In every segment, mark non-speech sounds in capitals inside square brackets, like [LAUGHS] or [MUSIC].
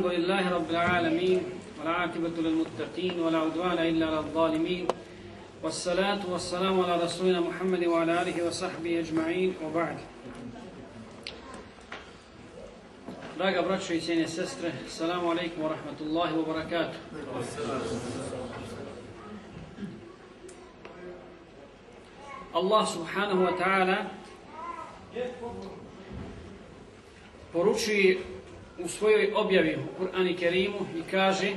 الحمد لله رب العالمين والعاقبة للمتقين ولا عدوان إلا على الظالمين والصلاة والسلام على رسولنا محمد وعلى آله وصحبه أجمعين وبعد Draga braćo i cijene sestre, salamu alaikum wa rahmatullahi wa barakatuh. Allah subhanahu poručuje u svojoj objavi u Kur'ani Kerimu i kaže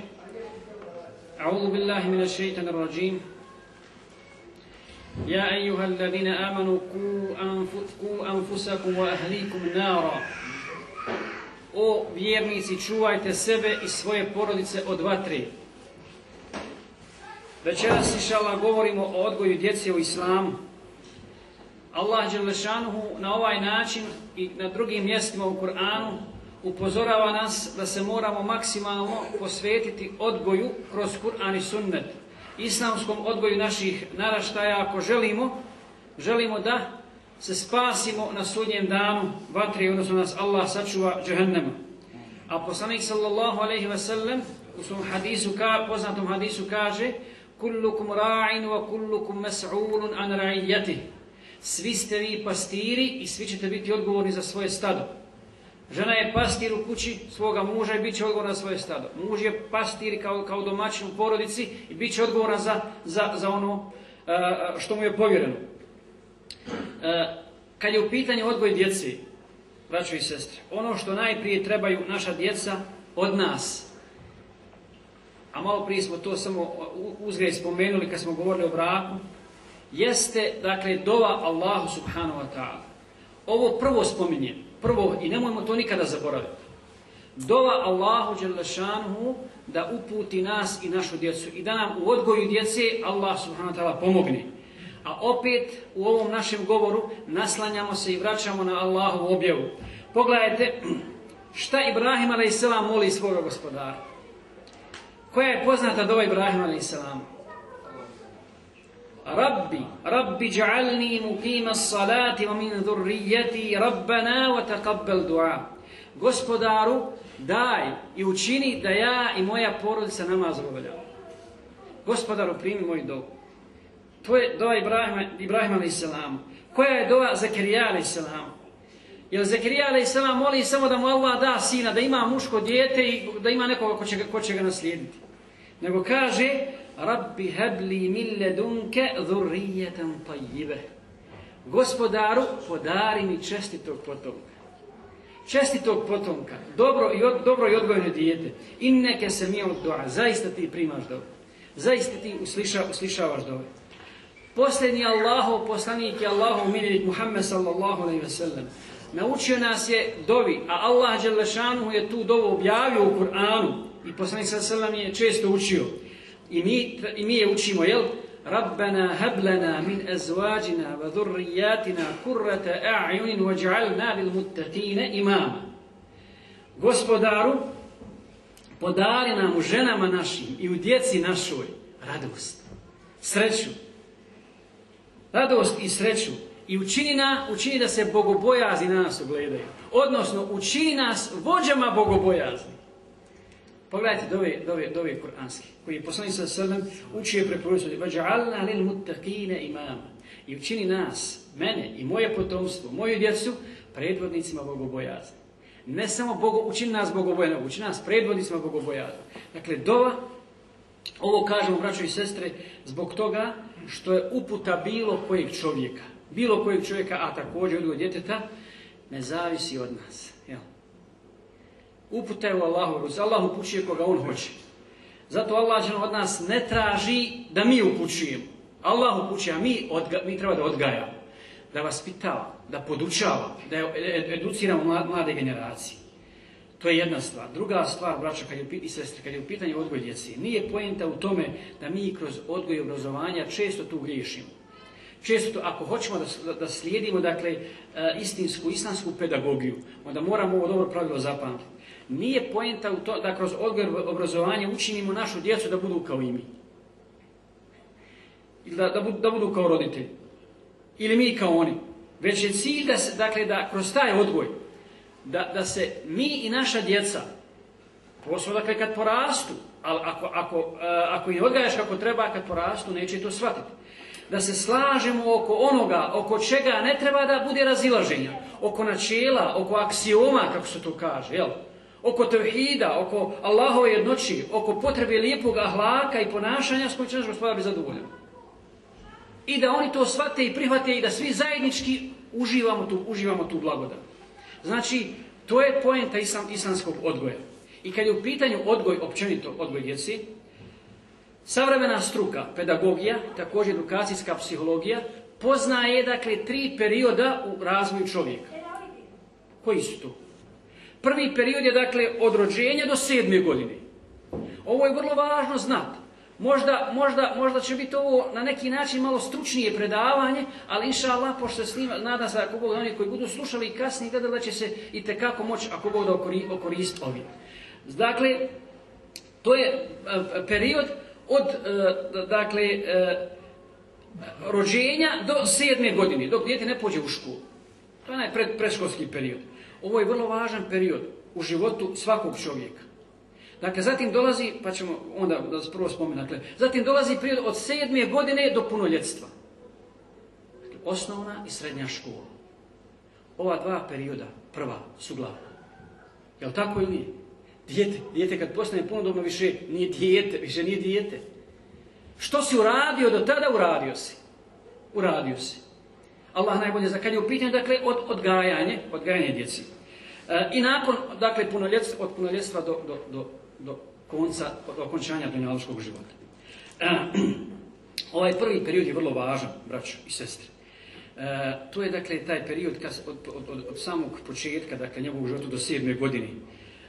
A'udhu billahi mina shaitan rajim يا أيها الذين آمنوا قوا أنفسكم وأهليكم نارا O vjernici, čuvajte sebe i svoje porodice od vatre. Večeras, inšala, govorimo o odgoju djece u islamu. Allah Đelešanuhu na ovaj način i na drugim mjestima u Kur'anu upozorava nas da se moramo maksimalno posvetiti odgoju kroz Kur'an i sunnet. Islamskom odgoju naših naraštaja ako želimo, želimo da se spasimo na sudnjem danu vatri, odnosno nas Allah sačuva džahennema. A poslanik sallallahu alaihi ve sellem u svom hadisu, poznatom hadisu kaže Kullukum ra'in wa kullukum mas'ulun an ra'ijatih svi ste vi pastiri i svi ćete biti odgovorni za svoje stado. Žena je pastir u kući svoga muža i bit će odgovorna za svoje stado. Muž je pastir kao, kao domaćin u porodici i bit će odgovoran za, za, za ono što mu je povjereno. kad je u pitanju odgoj djeci, braćo i sestre, ono što najprije trebaju naša djeca od nas, a malo prije smo to samo uzgrej spomenuli kad smo govorili o braku, jeste, dakle, dova Allahu subhanahu wa ta'ala. Ovo prvo spominje, prvo, i nemojmo to nikada zaboraviti. Dova Allahu Đelešanhu da uputi nas i našu djecu i da nam u odgoju djece Allah subhanahu wa ta'ala pomogne. A opet u ovom našem govoru naslanjamo se i vraćamo na Allahu objavu. Pogledajte šta Ibrahim a.s. moli svoga gospodara. Koja je poznata dova Ibrahim a.s.? Rabbi, Rabbi ja'alni muqima salati wa min dhurriyyati Rabbana wa taqabbal du'a. Gospodaru, daj i učini da ja i moja porodica namaz obavljamo. Gospodaru, primi moj dov. To je dova Ibrahima, Ibrahima a.s. Koja je dova Zakarija a.s. Jer Zakarija a.s. moli samo da mu Allah da sina, da ima muško dijete i da ima nekoga ko će, ko će ga naslijediti. Nego kaže, Rabbi hebli min ledunke dhurrijetan tajjibe. Gospodaru, podari mi čestitog potomka. Čestitog potomka. Dobro i, od, dobro i odgojno dijete. I neke se mi od doa. Zaista ti primaš dobro. Zaista ti usliša, uslišavaš dobro. Posljednji Allahov poslanik je Allahov miljenik Muhammed sallallahu alaihi ve sellem. Naučio nas je dovi, a Allah Đelešanuhu je tu dovu objavio u Kur'anu. I poslanik sallallahu alaihi je često učio. I mi, I mi je učimo, jel? Rabbana hablana min azvađina wa dhurrijatina kurrata a'yunin waj'alna lil muttaqina imama. Gospodaru, podari nam u ženama našim i u djeci našoj radost, sreću. Radost i sreću. I učini, na, učini da se bogobojazni na nas ogledaju. Odnosno, učini nas vođama bogobojazni. Pogledajte dove, dove, dove kuranski, koji je poslanik sa srnem učio preporučiti. Vađa'alna lil muttaqine imama. I učini nas, mene i moje potomstvo, moju djecu, predvodnicima bogobojazni. Ne samo bogo, učini nas bogobojaznim, učini nas predvodnicima bogobojazni. Dakle, dova, ovo kažemo, braćo i sestre, zbog toga što je uputa bilo kojeg čovjeka, bilo kojeg čovjeka, a također odgoj djeteta, ne zavisi od nas. Uputa je u Allahu, Allah upućuje koga on hoće. Zato Allah od nas ne traži da mi upućujemo. Allah upućuje, a mi, odga, mi treba da odgajamo, da vas pitava, da podučava, da educiramo mlade generacije. To je jedna stvar. Druga stvar, je, i sestre, kad je u pitanju odgoj djeci, nije pojenta u tome da mi kroz odgoj i obrazovanja često tu griješimo. Često, ako hoćemo da, da slijedimo dakle, istinsku, islamsku pedagogiju, onda moramo ovo dobro pravilo zapamtiti. Nije pojenta u to da kroz odgoj obrazovanje učinimo našu djecu da budu kao i mi. Ili da, da, budu, da budu kao roditelji. Ili mi kao oni. Već je cilj da, se, dakle, da kroz taj odgoj, da, da se mi i naša djeca Posao dakle kad porastu, ali ako, ako, e, ako ih odgajaš kako treba, kad porastu, neće to shvatiti. Da se slažemo oko onoga, oko čega ne treba da bude razilaženja. Oko načela, oko aksioma, kako se to kaže, jel? Oko tevhida, oko Allahove jednoći, oko potrebe lijepog ahlaka i ponašanja s kojim će naš gospodar biti zadovoljan. I da oni to shvate i prihvate i da svi zajednički uživamo tu, uživamo tu blagodat. Znači, to je poenta islam, islamskog odgoja. I kad je u pitanju odgoj, općenito odgoj djeci, savremena struka, pedagogija, također edukacijska psihologija, poznaje dakle tri perioda u razvoju čovjeka. Koji su to? Prvi period je dakle od rođenja do sedme godine. Ovo je vrlo važno znati. Možda, možda, možda će biti ovo na neki način malo stručnije predavanje, ali inša Allah, pošto se snima, nadam se ako Bog oni koji budu slušali i kasnije gledali da će se i tekako moći ako Bog da okoristiti ovim. Dakle, to je e, period od e, dakle, e, rođenja do sedme godine, dok dijete ne pođe u školu. To je onaj pred, predškolski period. Ovo je vrlo važan period u životu svakog čovjeka. Dakle, zatim dolazi, pa ćemo onda da prvo spomenuti, dakle, zatim dolazi period od sedme godine do punoljetstva. Dakle, osnovna i srednja škola. Ova dva perioda, prva, su glavna. Jel tako ili nije? Dijete, dijete kad postane punodobno više nije dijete, više nije dijete. Što si uradio do tada, uradio si. Uradio si. Allah najbolje za kad je dakle, od odgajanje, odgajanje djeci. E, I nakon, dakle, punoljetstva, od punoljetstva do, do, do, do konca, do okončanja dunjaloškog života. E, [CLEARS THROAT] ovaj prvi period je vrlo važan, braćo i sestre. E, to je, dakle, taj period kad, od, od, od, od samog početka, dakle, njegovog života do sedme godine.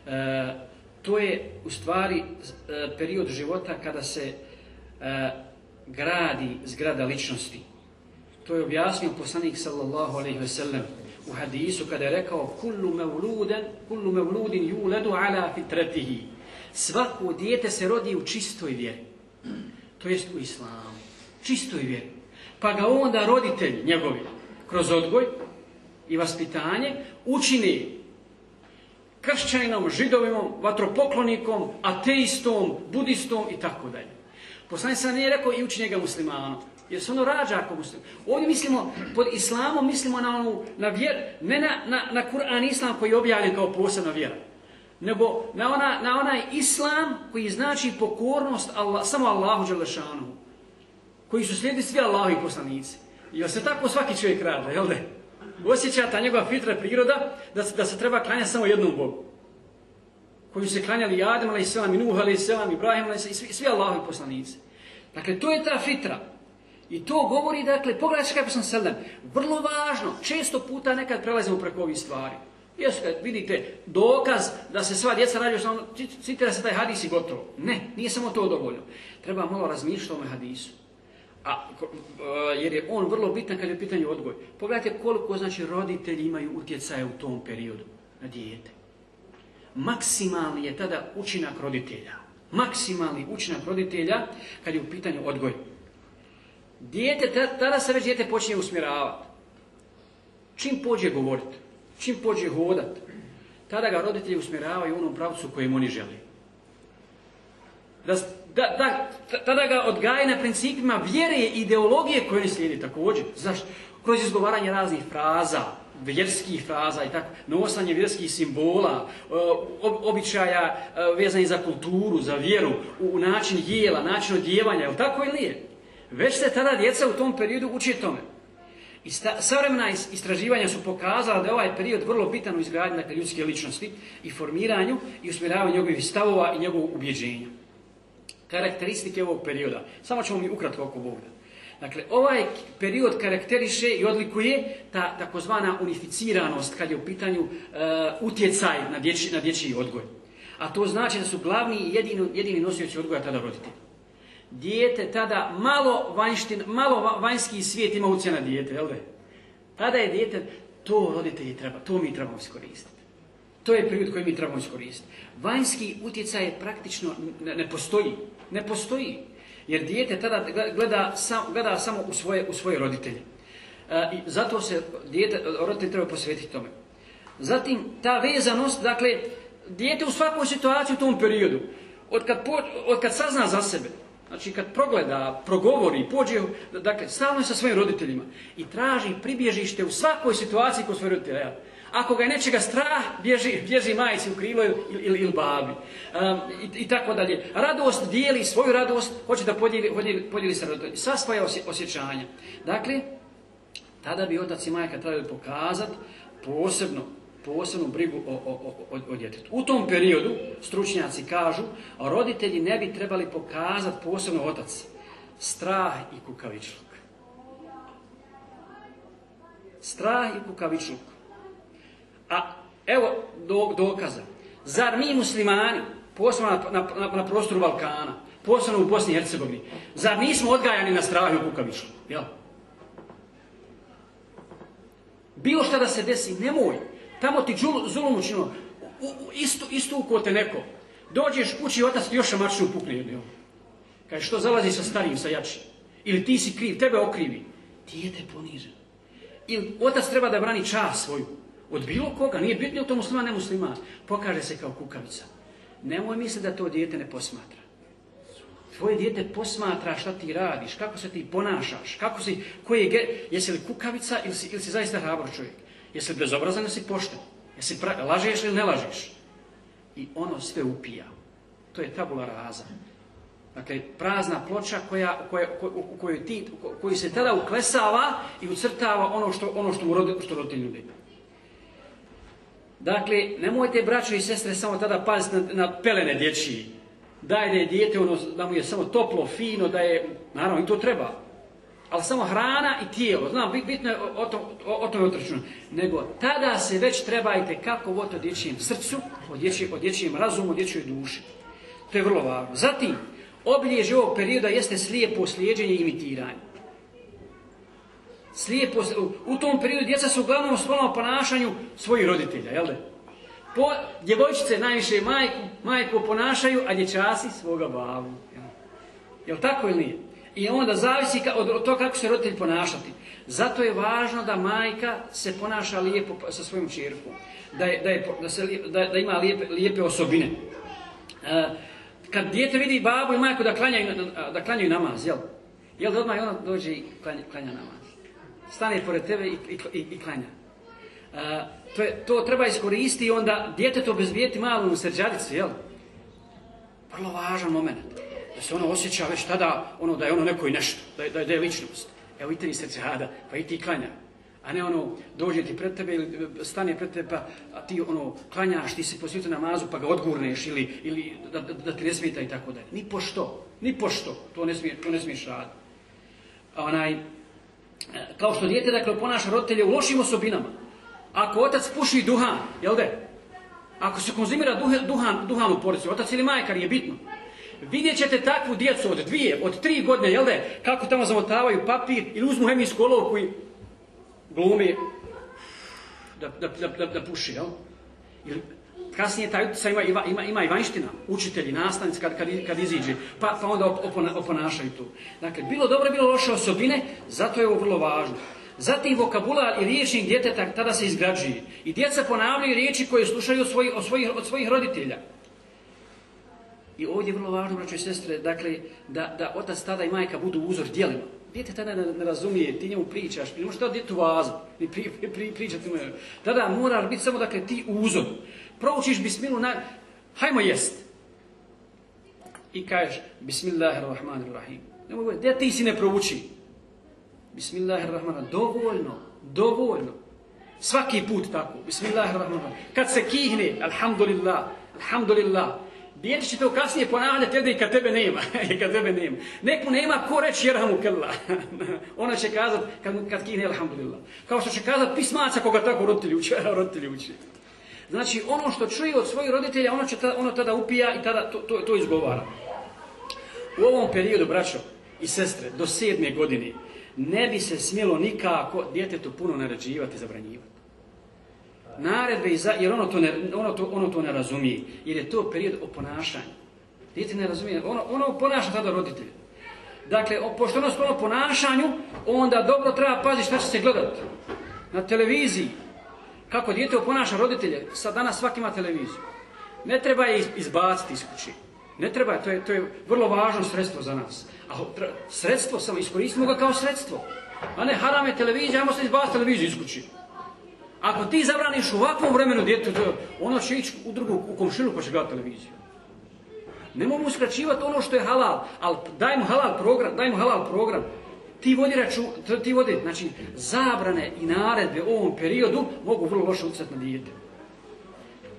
E, to je u stvari e, period života kada se e, gradi zgrada ličnosti. To je objasnio poslanik sallallahu alejhi ve sellem u hadisu kada je rekao kullu mevluden, kullu mevludin yuledu ala fitratihi. Svako dijete se rodi u čistoj vjeri. To jest u islamu. Čistoj vjeri. Pa ga onda roditelji njegovi kroz odgoj i vaspitanje učini kršćaninom, židovimom, vatropoklonikom, ateistom, budistom i tako dalje. Poslanik sam nije rekao i uči njega muslimanom. Jer se ono rađa ako muslim. Ovdje mislimo, pod islamom mislimo na, onu, na vjer, ne na, na, na Kur'an islam koji je objavljen kao posebna vjera. Nego na, ona, na onaj islam koji znači pokornost Allah, samo Allahu Đelešanu. Koji su slijedi svi Allahovi poslanici. I se tako svaki čovjek rađa, jel da? osjeća ta njegova fitra priroda da, da se treba klanjati samo jednom Bogu. Koju se klanjali Adem, ali i i Nuh, i Ibrahim, i svi, svi Allahovi poslanici. Dakle, to je ta fitra. I to govori, dakle, pogledajte kako sam selem. Vrlo važno, često puta nekad prelazimo preko ovih stvari. Jesu kad vidite dokaz da se sva djeca rađaju, samo citira se taj hadis i gotovo. Ne, nije samo to dovoljno. Treba malo razmišljati o ovome hadisu. A, jer je on vrlo bitan kad je pitanje odgoj. Pogledajte koliko znači roditelji imaju utjecaja u tom periodu na dijete. Maksimalni je tada učinak roditelja. Maksimalni učinak roditelja kad je u pitanju odgoj. Dijete, tada se već dijete počinje usmjeravati. Čim pođe govoriti, čim pođe hodat, tada ga roditelji usmjeravaju u onom pravcu kojem oni žele. Da, da, da, tada ga odgaje na principima vjere i ideologije koje slijedi također. Zašto? Kroz izgovaranje raznih fraza, vjerskih fraza i tako, nosanje vjerskih simbola, e, običaja e, vezanih za kulturu, za vjeru, u način jela, način odjevanja, je li tako ili nije? Već se tada djeca u tom periodu uči tome. I savremena istraživanja su pokazala da je ovaj period vrlo bitan u izgradnju dakle, ljudske ličnosti i formiranju i usmjeravanju njegovih stavova i njegovog ubjeđenja karakteristike ovog perioda. Samo ćemo mi ukratko oko Boga. Dakle, ovaj period karakteriše i odlikuje ta takozvana unificiranost kad je u pitanju uh, utjecaj na dječji, na dječji odgoj. A to znači da su glavni i jedini, jedini nosioci odgoja tada roditelji. Dijete tada malo, vanjštin, malo vanjski svijet ima utjeca na dijete, jel da? Tada je dijete, to roditelji treba, to mi trebamo iskoristiti. To je period koji mi trebamo iskoristiti. Vanjski utjecaj praktično ne, ne postoji. Ne postoji. Jer dijete tada gleda, sam, gleda samo u svoje, u svoje roditelje. E, I zato se dijete, roditelj treba posvetiti tome. Zatim, ta vezanost, dakle, dijete u svakoj situaciji u tom periodu, od kad, od kad sazna za sebe, Znači kad progleda, progovori, pođe, dakle, stalno je sa svojim roditeljima i traži pribježište u svakoj situaciji kod svojih roditelja. Ako ga je nečega strah, bježi, bježi majici u krilo ili, ili, ili babi. Um, i, i, tako dalje. Radost dijeli svoju radost, hoće da podijeli, podijeli, podijeli sa roditeljima. Sva svoja osjećanja. Dakle, tada bi otac i majka trebali pokazati posebno posebnu brigu o, o, o, o djetetu. U tom periodu, stručnjaci kažu, roditelji ne bi trebali pokazati posebno otac strah i kukavičluk. Strah i kukavičluk. A evo do, dokaza. Zar mi muslimani, posebno na, na, na, prostoru Balkana, posebno u Bosni i Hercegovini, zar nismo odgajani na strah i kukavičluk? Jel? Bilo šta da se desi, nemoj. Tamo ti zulum učinilo. Isto, isto ukote neko. Dođeš kući otac ti još mačnu pukne jedno. Kaže, što zalazi sa starijim, sa jačim? Ili ti si kriv, tebe okrivi. Dijete ponižen. Ili otac treba da brani čast svoju. Od bilo koga, nije bitno je to muslima, ne muslima. Pokaže se kao kukavica. Nemoj misliti da to dijete ne posmatra. Tvoje dijete posmatra šta ti radiš, kako se ti ponašaš, kako si, koji je, jesi li kukavica ili si, si zaista hrabro čovjek. Jesi bezobrazan ili si pošten? Jesi lažeš ili ne lažeš? I ono sve upija. To je tabula raza. Dakle, prazna ploča koja, koja, u kojoj ti, koji se tada uklesava i ucrtava ono što, ono što mu rodi, što roditelj ljudi. Dakle, nemojte, braćo i sestre, samo tada paziti na, na pelene dječji. Daj da je dijete, ono, da mu je samo toplo, fino, da je, naravno, i to treba ali samo hrana i tijelo. Znam, bitno je o, to, o, tome otračunu. Nego tada se već trebajte kako vod o dječjem srcu, o dječjem, o dječjem razumu, o dječjoj duši. To je vrlo važno. Zatim, obilježje ovog perioda jeste slijepo slijeđenje i imitiranje. Slijepo, u tom periodu djeca su uglavnom u ponašanju svojih roditelja, jel da? Po, djevojčice najviše majku, majku ponašaju, a dječasi svoga bavu. Jel, jel tako ili nije? I onda zavisi od toga kako se roditelj ponašati. Zato je važno da majka se ponaša lijepo sa svojom čirkom. Da, je, da, je, da, se, da, da ima lijepe, lijepe osobine. E, kad dijete vidi babu i majku da klanjaju, da klanjaju namaz, jel? Jel da odmah ona dođe i klanja, klanja namaz? Stane pored tebe i, i, i klanja. E, to, je, to treba iskoristiti i onda djetetu obezbijeti malu srđadicu, jel? Vrlo važan moment da se ono osjeća već tada ono da je ono neko i nešto, da je, da je, je ličnost. Evo i tebi srce rada, pa i ti klanja. A ne ono, dođe ti pred tebe ili stane pred tebe, pa a ti ono, klanjaš, ti se posvijete namazu, pa ga odgurneš ili, ili da, da, da ti ne smeta i tako dalje. Ni pošto, ni pošto, to ne, smije, to ne smiješ raditi. Onaj, kao što dijete, dakle, ponaša roditelje u lošim osobinama. Ako otac puši duhan, jel da? Ako se konzumira duhan, duhan, u porci, otac ili majka, nije bitno. Vidjet ćete takvu djecu od dvije, od tri godine, jel da kako tamo zamotavaju papir ili uzmu hemijsku olovku i glumi da, da, da, da, puši, jel? Ili kasnije taj utjecaj ima, ima, ima, i vanština, učitelji, nastavnici kad, kad, kad iziđe, pa, pa onda opona, oponašaju tu. Dakle, bilo dobro, bilo loše osobine, zato je ovo vrlo važno. Zatim vokabular i riječnik djeteta tada se izgrađuje. I djeca ponavljaju riječi koje slušaju od od svojih, od svojih roditelja. I ovdje je vrlo važno, braćo i sestre, dakle, da, da otac, tada i majka budu uzor djelima. Dijete tada ne, ne razumije, ti njemu pričaš, ne možeš tada djetu vazu, ni pri, pri, pri, pričati mu. Tada mora biti samo, dakle, ti uzor. Proučiš bismilu na... Hajmo jest. I kažeš, bismillahirrahmanirrahim. Nemoj govoriti, gdje ti si ne prouči? Bismillahirrahmanirrahim. Dovoljno, dovoljno. Svaki put tako. Bismillahirrahmanirrahim. Kad se kihne, alhamdulillah, alhamdulillah. Dijete će to kasnije ponavljati i kad tebe nema. [LAUGHS] I kad tebe nema. Neku nema ko reći jerhamu kella. [LAUGHS] Ona će kazat kad, kad kihne alhamdulillah. Kao što će kazat pismaca koga tako roditelji uči. [LAUGHS] roditelji uči. Znači ono što čuje od svojih roditelja, ono, će tada, ono tada upija i tada to, to, to izgovara. U ovom periodu, braćo i sestre, do sedme godine, ne bi se smjelo nikako djetetu puno naređivati i zabranjivati naredbe i za, jer ono to, ne, ono, to, ono to ne razumije. Jer je to period oponašanja. Dijete ne razumije. Ono, ono ponaša tada roditelj. Dakle, pošto ono sklono ponašanju, onda dobro treba paziti šta će se gledati. Na televiziji. Kako dijete oponaša roditelje. Sad danas svaki ima televiziju. Ne treba je izbaciti iz kući. Ne treba, to je, to je vrlo važno sredstvo za nas. A sredstvo, samo iskoristimo ga kao sredstvo. A ne haram je televizija, ajmo se izbaciti televiziju iz kući. Ako ti zabraniš u ovakvom vremenu djetetu, ono će ići u drugu, u komšilu pa će gledati televiziju. Nemojmo uskraćivati ono što je halal, ali daj mu halal program, daj mu halal program. Ti vodi raču, ti vodi, znači, zabrane i naredbe u ovom periodu mogu vrlo loše utjecati na dijete.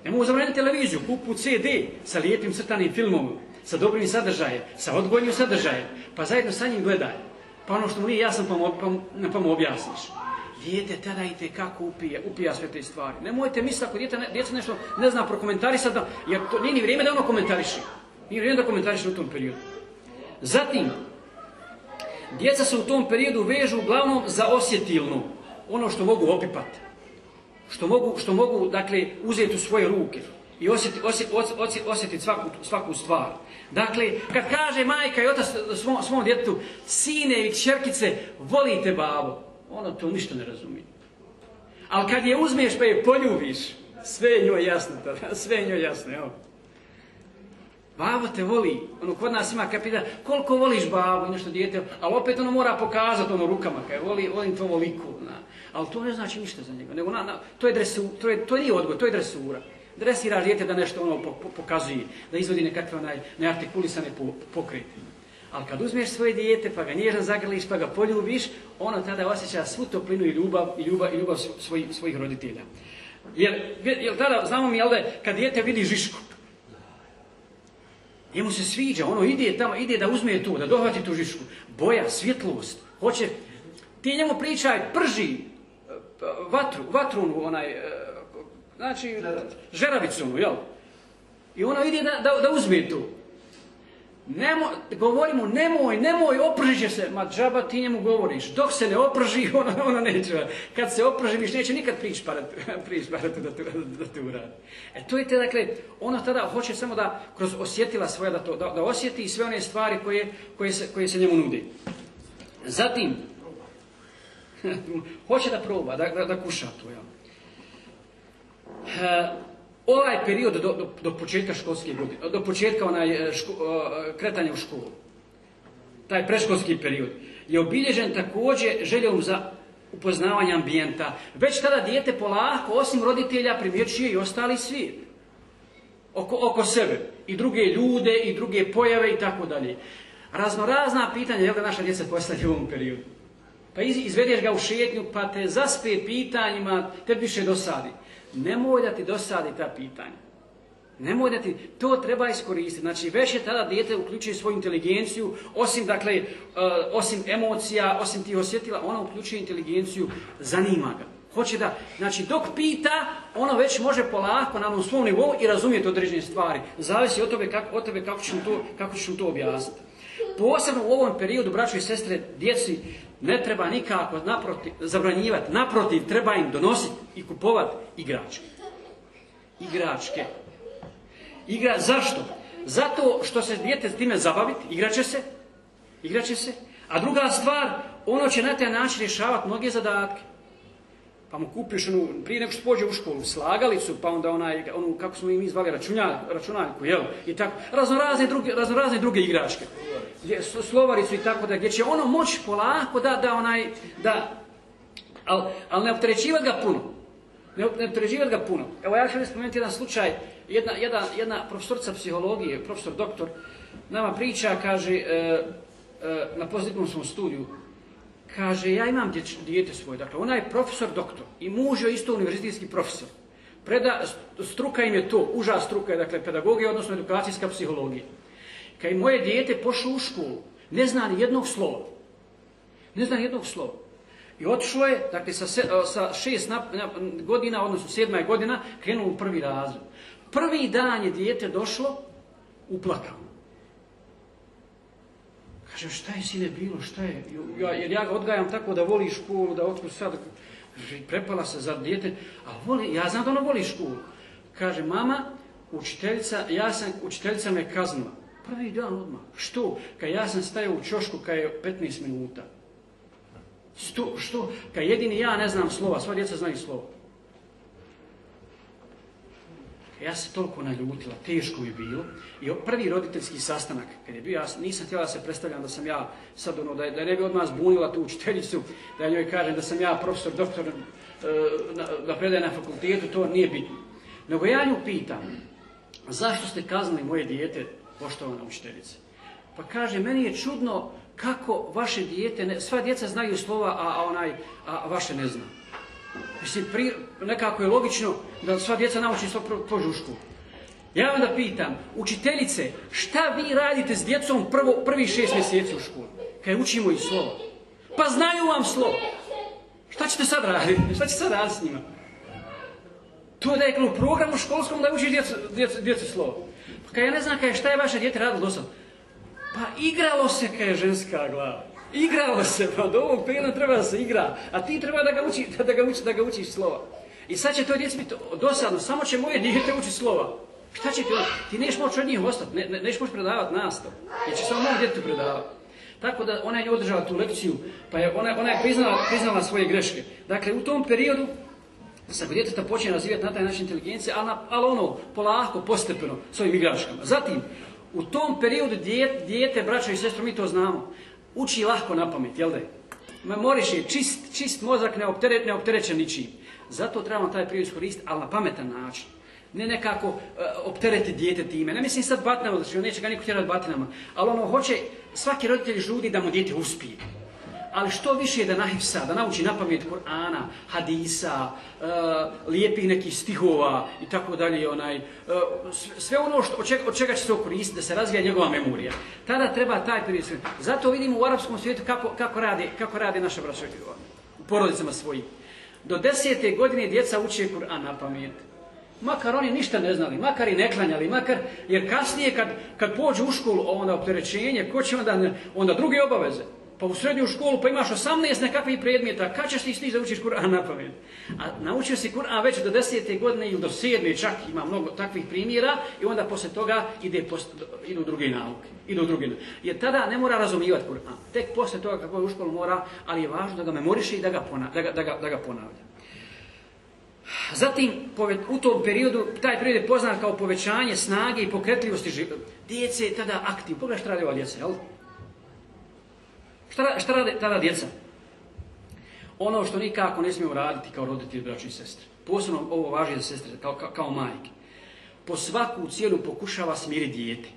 Ne mogu zabraniti televiziju, kupu CD sa lijepim crtanim filmom, sa dobrim sadržajem, sa odgojnim sadržajem, pa zajedno sa njim gledaj. Pa ono što mu nije jasno pa mu, pa, pa mu objasniš. Dijete tada i kako upija, upija sve te stvari. Nemojte misliti ako dijete, djeca nešto ne zna prokomentarisati, da, jer to nije ni vrijeme da ono komentariši. Nije vrijeme da komentariše u tom periodu. Zatim, djeca se u tom periodu vežu uglavnom za osjetilnu, ono što mogu opipati. Što mogu, što mogu dakle, uzeti u svoje ruke i osjetiti, osjeti, svaku, svaku stvar. Dakle, kad kaže majka i otac svom, svom djetetu, sine i čerkice, volite babo, ono to ništa ne razumije. Ali kad je uzmeš pa je poljubiš, sve je njoj jasno, [LAUGHS] sve je njoj jasno, evo. Babo te voli, ono kod nas ima kad pita koliko voliš babu i nešto dijete, ali opet ono mora pokazati ono rukama, kaj voli, volim to voliku, na. ali to ne znači ništa za njega, nego na, to je dresu, to, je, to nije odgoj, to je dresura. Dresiraš dijete da nešto ono pokazuje, da izvodi nekakve onaj neartikulisane pokrete. Ali kad uzmeš svoje dijete, pa ga nježno zagrliš, pa ga poljubiš, ono tada osjeća svu toplinu i ljubav, i ljubav, i ljubav svojih, svojih roditelja. Jer, jer tada, znamo mi, jel da, kad dijete vidi žišku, njemu se sviđa, ono ide tamo, ide da uzme tu, da dohvati tu žišku. Boja, svjetlost, hoće, ti njemu pričaj, prži, e, vatru, vatrunu, onaj, e, znači, žeravicu, jel? I ono ide da, da, da uzme tu. Nemo, govori nemoj, nemoj, oprži će se. Ma džaba ti njemu govoriš. Dok se ne oprži, [LAUGHS] ona, neće. Kad se oprži, viš neće nikad prići [LAUGHS] prić da, te uradi. E to je te, dakle, ona tada hoće samo da kroz osjetila svoje, da, to, da, osjeti sve one stvari koje, koje, se, koje se njemu nudi. Zatim, [LAUGHS] hoće da proba, da, da, kuša to, ja. Ovaj period do, do, do početka školske godine, do početka onaj, e, ško, kretanja u školu, taj preškolski period, je obilježen također željom za upoznavanje ambijenta. Već tada dijete polako, osim roditelja, primjećuje i ostali svijet. Oko, oko sebe. I druge ljude, i druge pojave i tako dalje. Raznorazna pitanja, jel da naša djeca postavljaju u ovom periodu? Pa izvedeš ga u šetnju, pa te zaspe pitanjima, te više dosadi. Nemoj da ti dosadi ta pitanja. Nemoj da ti, to treba iskoristiti. Znači, već je tada dijete uključuje svoju inteligenciju, osim, dakle, uh, osim emocija, osim tih osjetila, ona uključuje inteligenciju, zanima ga. Hoće da, znači, dok pita, ono već može polako na svom nivou i razumijeti određene stvari. Zavisi od tebe kako, od tebe kako ćeš to, kako ćeš to objasniti. Posebno u ovom periodu, braćo i sestre, djeci ne treba nikako naprotiv, zabranjivati, naprotiv treba im donositi i kupovati igračke. Igračke. Igra, zašto? Zato što se dijete s time zabaviti, igraće se, igraće se, a druga stvar, ono će na taj način rješavati mnoge zadatke. Pa mu kupiš onu, prije nego što pođe u školu, slagalicu, pa onda onaj, onu, kako smo im zvali, računalku, jel? I tako, raznorazne druge, raznorazne druge igračke. Slovaricu i tako da, gdje će ono moći polako da, da onaj, da, ali al ne opterećivati ga puno. Ne, opterećivati ga puno. Evo ja ću spomenuti jedan slučaj, jedna, jedna, jedna profesorca psihologije, profesor doktor, nama priča, kaže, e, e, na pozitivnom svom studiju, Kaže, ja imam dijete svoje, dakle, ona je profesor doktor i muž je isto univerzitetski profesor. Preda, struka im je to, uža struka je, dakle, pedagogija, odnosno edukacijska psihologija. Kad je moje dijete pošlo u školu, ne zna ni jednog slova. Ne zna ni jednog slova. I otišlo je, dakle, sa, sa šest godina, odnosno sedma je godina, krenuo u prvi razred. Prvi dan je dijete došlo, uplakao. Kaže, šta je sine bilo, šta je? Ja, jer ja ga odgajam tako da voli školu, da otkud sad, prepala se za dijete, a voli, ja znam da ono voli školu. Kaže, mama, učiteljica, ja sam, učiteljica me kaznila. Prvi dan odmah. Što? Kad ja sam stajao u čošku kad je 15 minuta. Što? Što? Kad jedini ja ne znam slova, sva djeca znaju slova. Ja se toliko naljutila, teško je bilo. I prvi roditeljski sastanak, kad je bio, ja nisam htjela da se predstavljam da sam ja sad ono, da, je, da ne bi odmah zbunila tu učiteljicu, da ja njoj kažem da sam ja profesor, doktor, e, da predajem na fakultetu, to nije bitno. Nego ja nju pitam, zašto ste kaznili moje dijete, poštovana učiteljice? Pa kaže, meni je čudno kako vaše dijete, sva djeca znaju slova, a, a onaj, a vaše ne zna. Mislim, pri, nekako je logično da sva djeca nauči svoj pođu u školu. Ja onda pitam, učiteljice, šta vi radite s djecom prvo, prvi šest mjeseci u školu? Kaj učimo i slovo. Pa znaju vam slovo. Šta ćete sad raditi? Šta ćete sad raditi s njima? To da je u programu školskom da uči djecu, djecu, djecu slovo. Pa kaj ja ne znam kaj, šta je vaše djete radilo do sad? Pa igralo se kaj je ženska glava. Igrao se, pa od ovog perioda treba da se igra, a ti treba da ga, uči, da ga, uči, da ga učiš slova. I sad će to djeci biti dosadno, samo će moje dijete učiti slova. Šta će ti on? Ti neš moći od njih ostati, ne, ne, neš moći predavati nastav, jer će samo mom djetetu predavati. Tako da ona je održala tu lekciju, pa je ona, ona je priznala, priznala svoje greške. Dakle, u tom periodu sa djeteta počinje razvijati na taj način inteligencije, ali, ali ono, polako, postepeno, s ovim igračkama. Zatim, u tom periodu dijete, dijete braćo i sestro, mi to znamo, uči lahko na pamet, jel da je? Čist, čist mozak, neopterećen ničim. Zato trebamo taj period iskoristiti, ali na pametan način. Ne nekako uh, optereti dijete time. Ne mislim sad batinama, znači neće ga niko tjerati batinama. Ali ono hoće, svaki roditelj žudi da mu dijete uspije ali što više da nahifsa, da nauči na pamet Kur'ana, hadisa, uh, lijepih nekih stihova i tako dalje, onaj, uh, sve ono što, od, čega, od čega će se okoristiti, da se razvija njegova memorija. Tada treba taj period. Zato vidimo u arapskom svijetu kako, kako, radi, kako radi naša braća u porodicama svojih. Do desete godine djeca uče Kur'an na pamet. Makar oni ništa ne znali, makar i ne klanjali, makar, jer kasnije kad, kad pođu u školu onda opterećenje, ko će onda, onda druge obaveze? Pa u srednju školu, pa imaš 18 nekakvih predmeta, kad ćeš ti stići da učiš Kur'an na pamet? A naučio si Kur'an već do desete godine ili do sedme čak, ima mnogo takvih primjera, i onda posle toga ide post, idu druge nauke. Idu druge nauke. Jer tada ne mora razumijevati Kur'an. Tek posle toga kako je u školu mora, ali je važno da ga memoriše i da ga, pona, da ga, da ga, da ga ponavlja. Zatim, u tom periodu, taj period je poznat kao povećanje snage i pokretljivosti života. Djece je tada aktiv. Pogledaj što radi ova djeca, jel? Šta, šta rade tada djeca? Ono što nikako ne smijemo raditi kao roditelji, braći i sestre. Posebno ovo važi za sestre, kao, kao, kao majke. Po svaku cijelu pokušava smiriti dijete.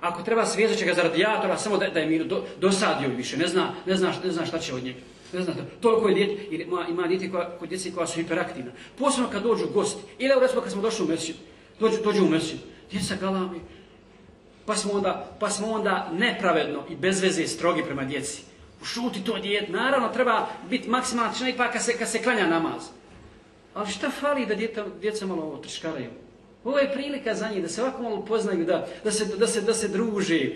Ako treba svezat ga za radijatora, samo da, da je mir do, dosadio više, ne zna, ne, zna, ne zna šta će od njega. Ne zna, toliko je jer ima, ima dijete koja, kod djece koja su hiperaktivna. Posebno kad dođu gosti, ili recimo kad smo došli u mesečit, dođu, dođu u mesečit, djeca galami, Pa smo onda, pa smo onda nepravedno i bez veze strogi prema djeci. Ušuti to djete. Naravno, treba biti maksimalno činaj pa kad se, kad se klanja namaz. Ali šta fali da djeta, djeca malo ovo? Ovo je prilika za njih, da se ovako malo poznaju, da, da, se, da, se, da se druže. E,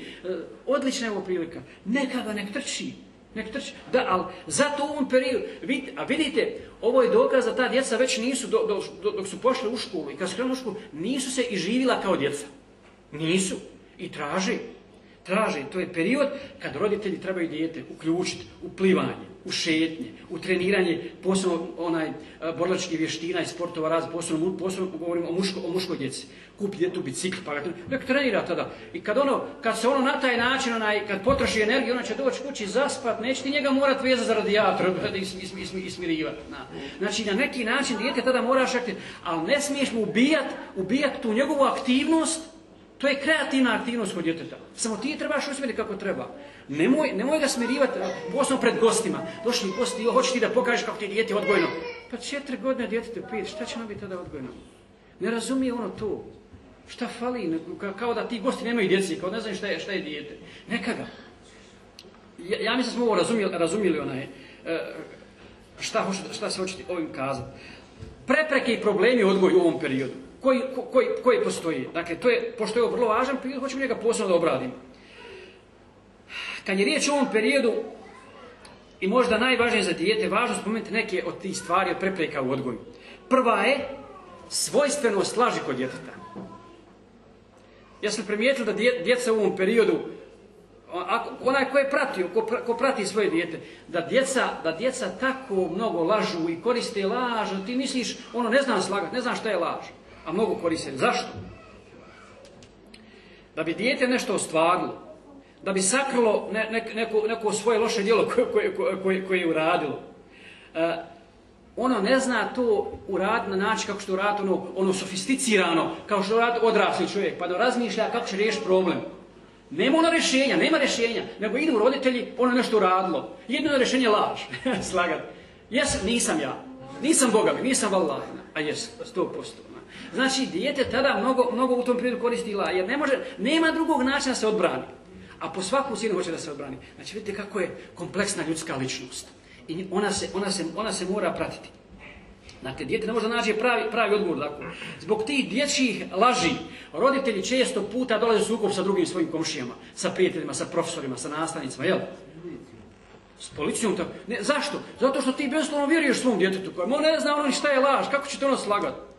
odlična je ovo prilika. Neka ga nek trči. Nek trči. Da, ali zato u ovom periodu, vid, a vidite, ovo je dokaz da ta djeca već nisu, do, do, do, dok su pošli u školu i kad su krenuli u školu, nisu se i živila kao djeca. Nisu. I traži, traži, to je period kad roditelji trebaju dijete uključiti u plivanje, u šetnje, u treniranje, posebno onaj borlački vještina i sportova raz, posebno, posebno govorimo o, muško, o muškoj djeci. Kupi djetu bicikl, pa nek trenira tada. I kad, ono, kad se ono na taj način, onaj, kad potroši energiju, ona će doći kući zaspat, neće ti njega morat vezati za radijator [LAUGHS] is, ismirivati. Na. Znači, na neki način dijete tada moraš aktiviti, ali ne smiješ mu ubijati ubijat tu njegovu aktivnost, To je kreativna aktivnost kod djeteta. Samo ti trebaš usmjeriti kako treba. Nemoj, nemoj ga smirivati, posebno pred gostima. Došli gosti, hoćeš ti da pokažeš kako ti je djete odgojno. Pa četiri godine djetete pit, šta će nam biti tada odgojno? Ne razumije ono to. Šta fali? Kao da ti gosti nemaju djeci, kao ne znaju šta je, šta je djete. Neka ga. Ja, ja mislim smo ovo razumijeli, razumijeli onaj, šta, šta se hoćete ovim kazati. Prepreke i problemi odgoj u ovom periodu koji, koji, koji postoji. Dakle, to je, pošto je vrlo važan period, hoćemo njega posebno da obradimo. Kad je riječ o ovom periodu, i možda najvažnije za dijete, važno spomenuti neke od tih stvari od prepreka u odgoju. Prva je svojstvenost laži kod djeteta. Ja sam primijetio da djeca u ovom periodu, onaj ko je pratio, ko, ko prati svoje dijete, da djeca, da djeca tako mnogo lažu i koriste laž, ti misliš, ono ne znam slagati, ne znam šta je laž. A mnogo koriste. Zašto? Da bi dijete nešto ostvarilo, da bi sakrilo neko, neko, svoje loše djelo koje, koje, koje, je uradilo. E, ono ne zna to uraditi na način kako što uradi ono, ono sofisticirano, kao što radi odrasli čovjek, pa da razmišlja kako će riješiti problem. Nema ono rješenja, nema rješenja, nego idu roditelji, ono nešto uradilo. Jedno rješenje laž, [LAUGHS] slagat. Jes, nisam ja, nisam Boga nisam Vallahina, a jes, sto posto. Znači, dijete tada mnogo, mnogo u tom periodu koristila, jer ne može, nema drugog načina da se odbrani. A po svaku cijenu hoće da se odbrani. Znači, vidite kako je kompleksna ljudska ličnost. I ona se, ona se, ona se mora pratiti. Dakle, dijete ne može naći pravi, pravi odgovor. Dakle. Zbog tih dječjih laži, roditelji često puta dolaze u sukob sa drugim svojim komšijama, sa prijateljima, sa profesorima, sa nastavnicima, jel? S policijom to. Ne, zašto? Zato što ti beslovno vjeruješ svom djetetu koje on ne zna ono šta je laž, kako će to ono slagati.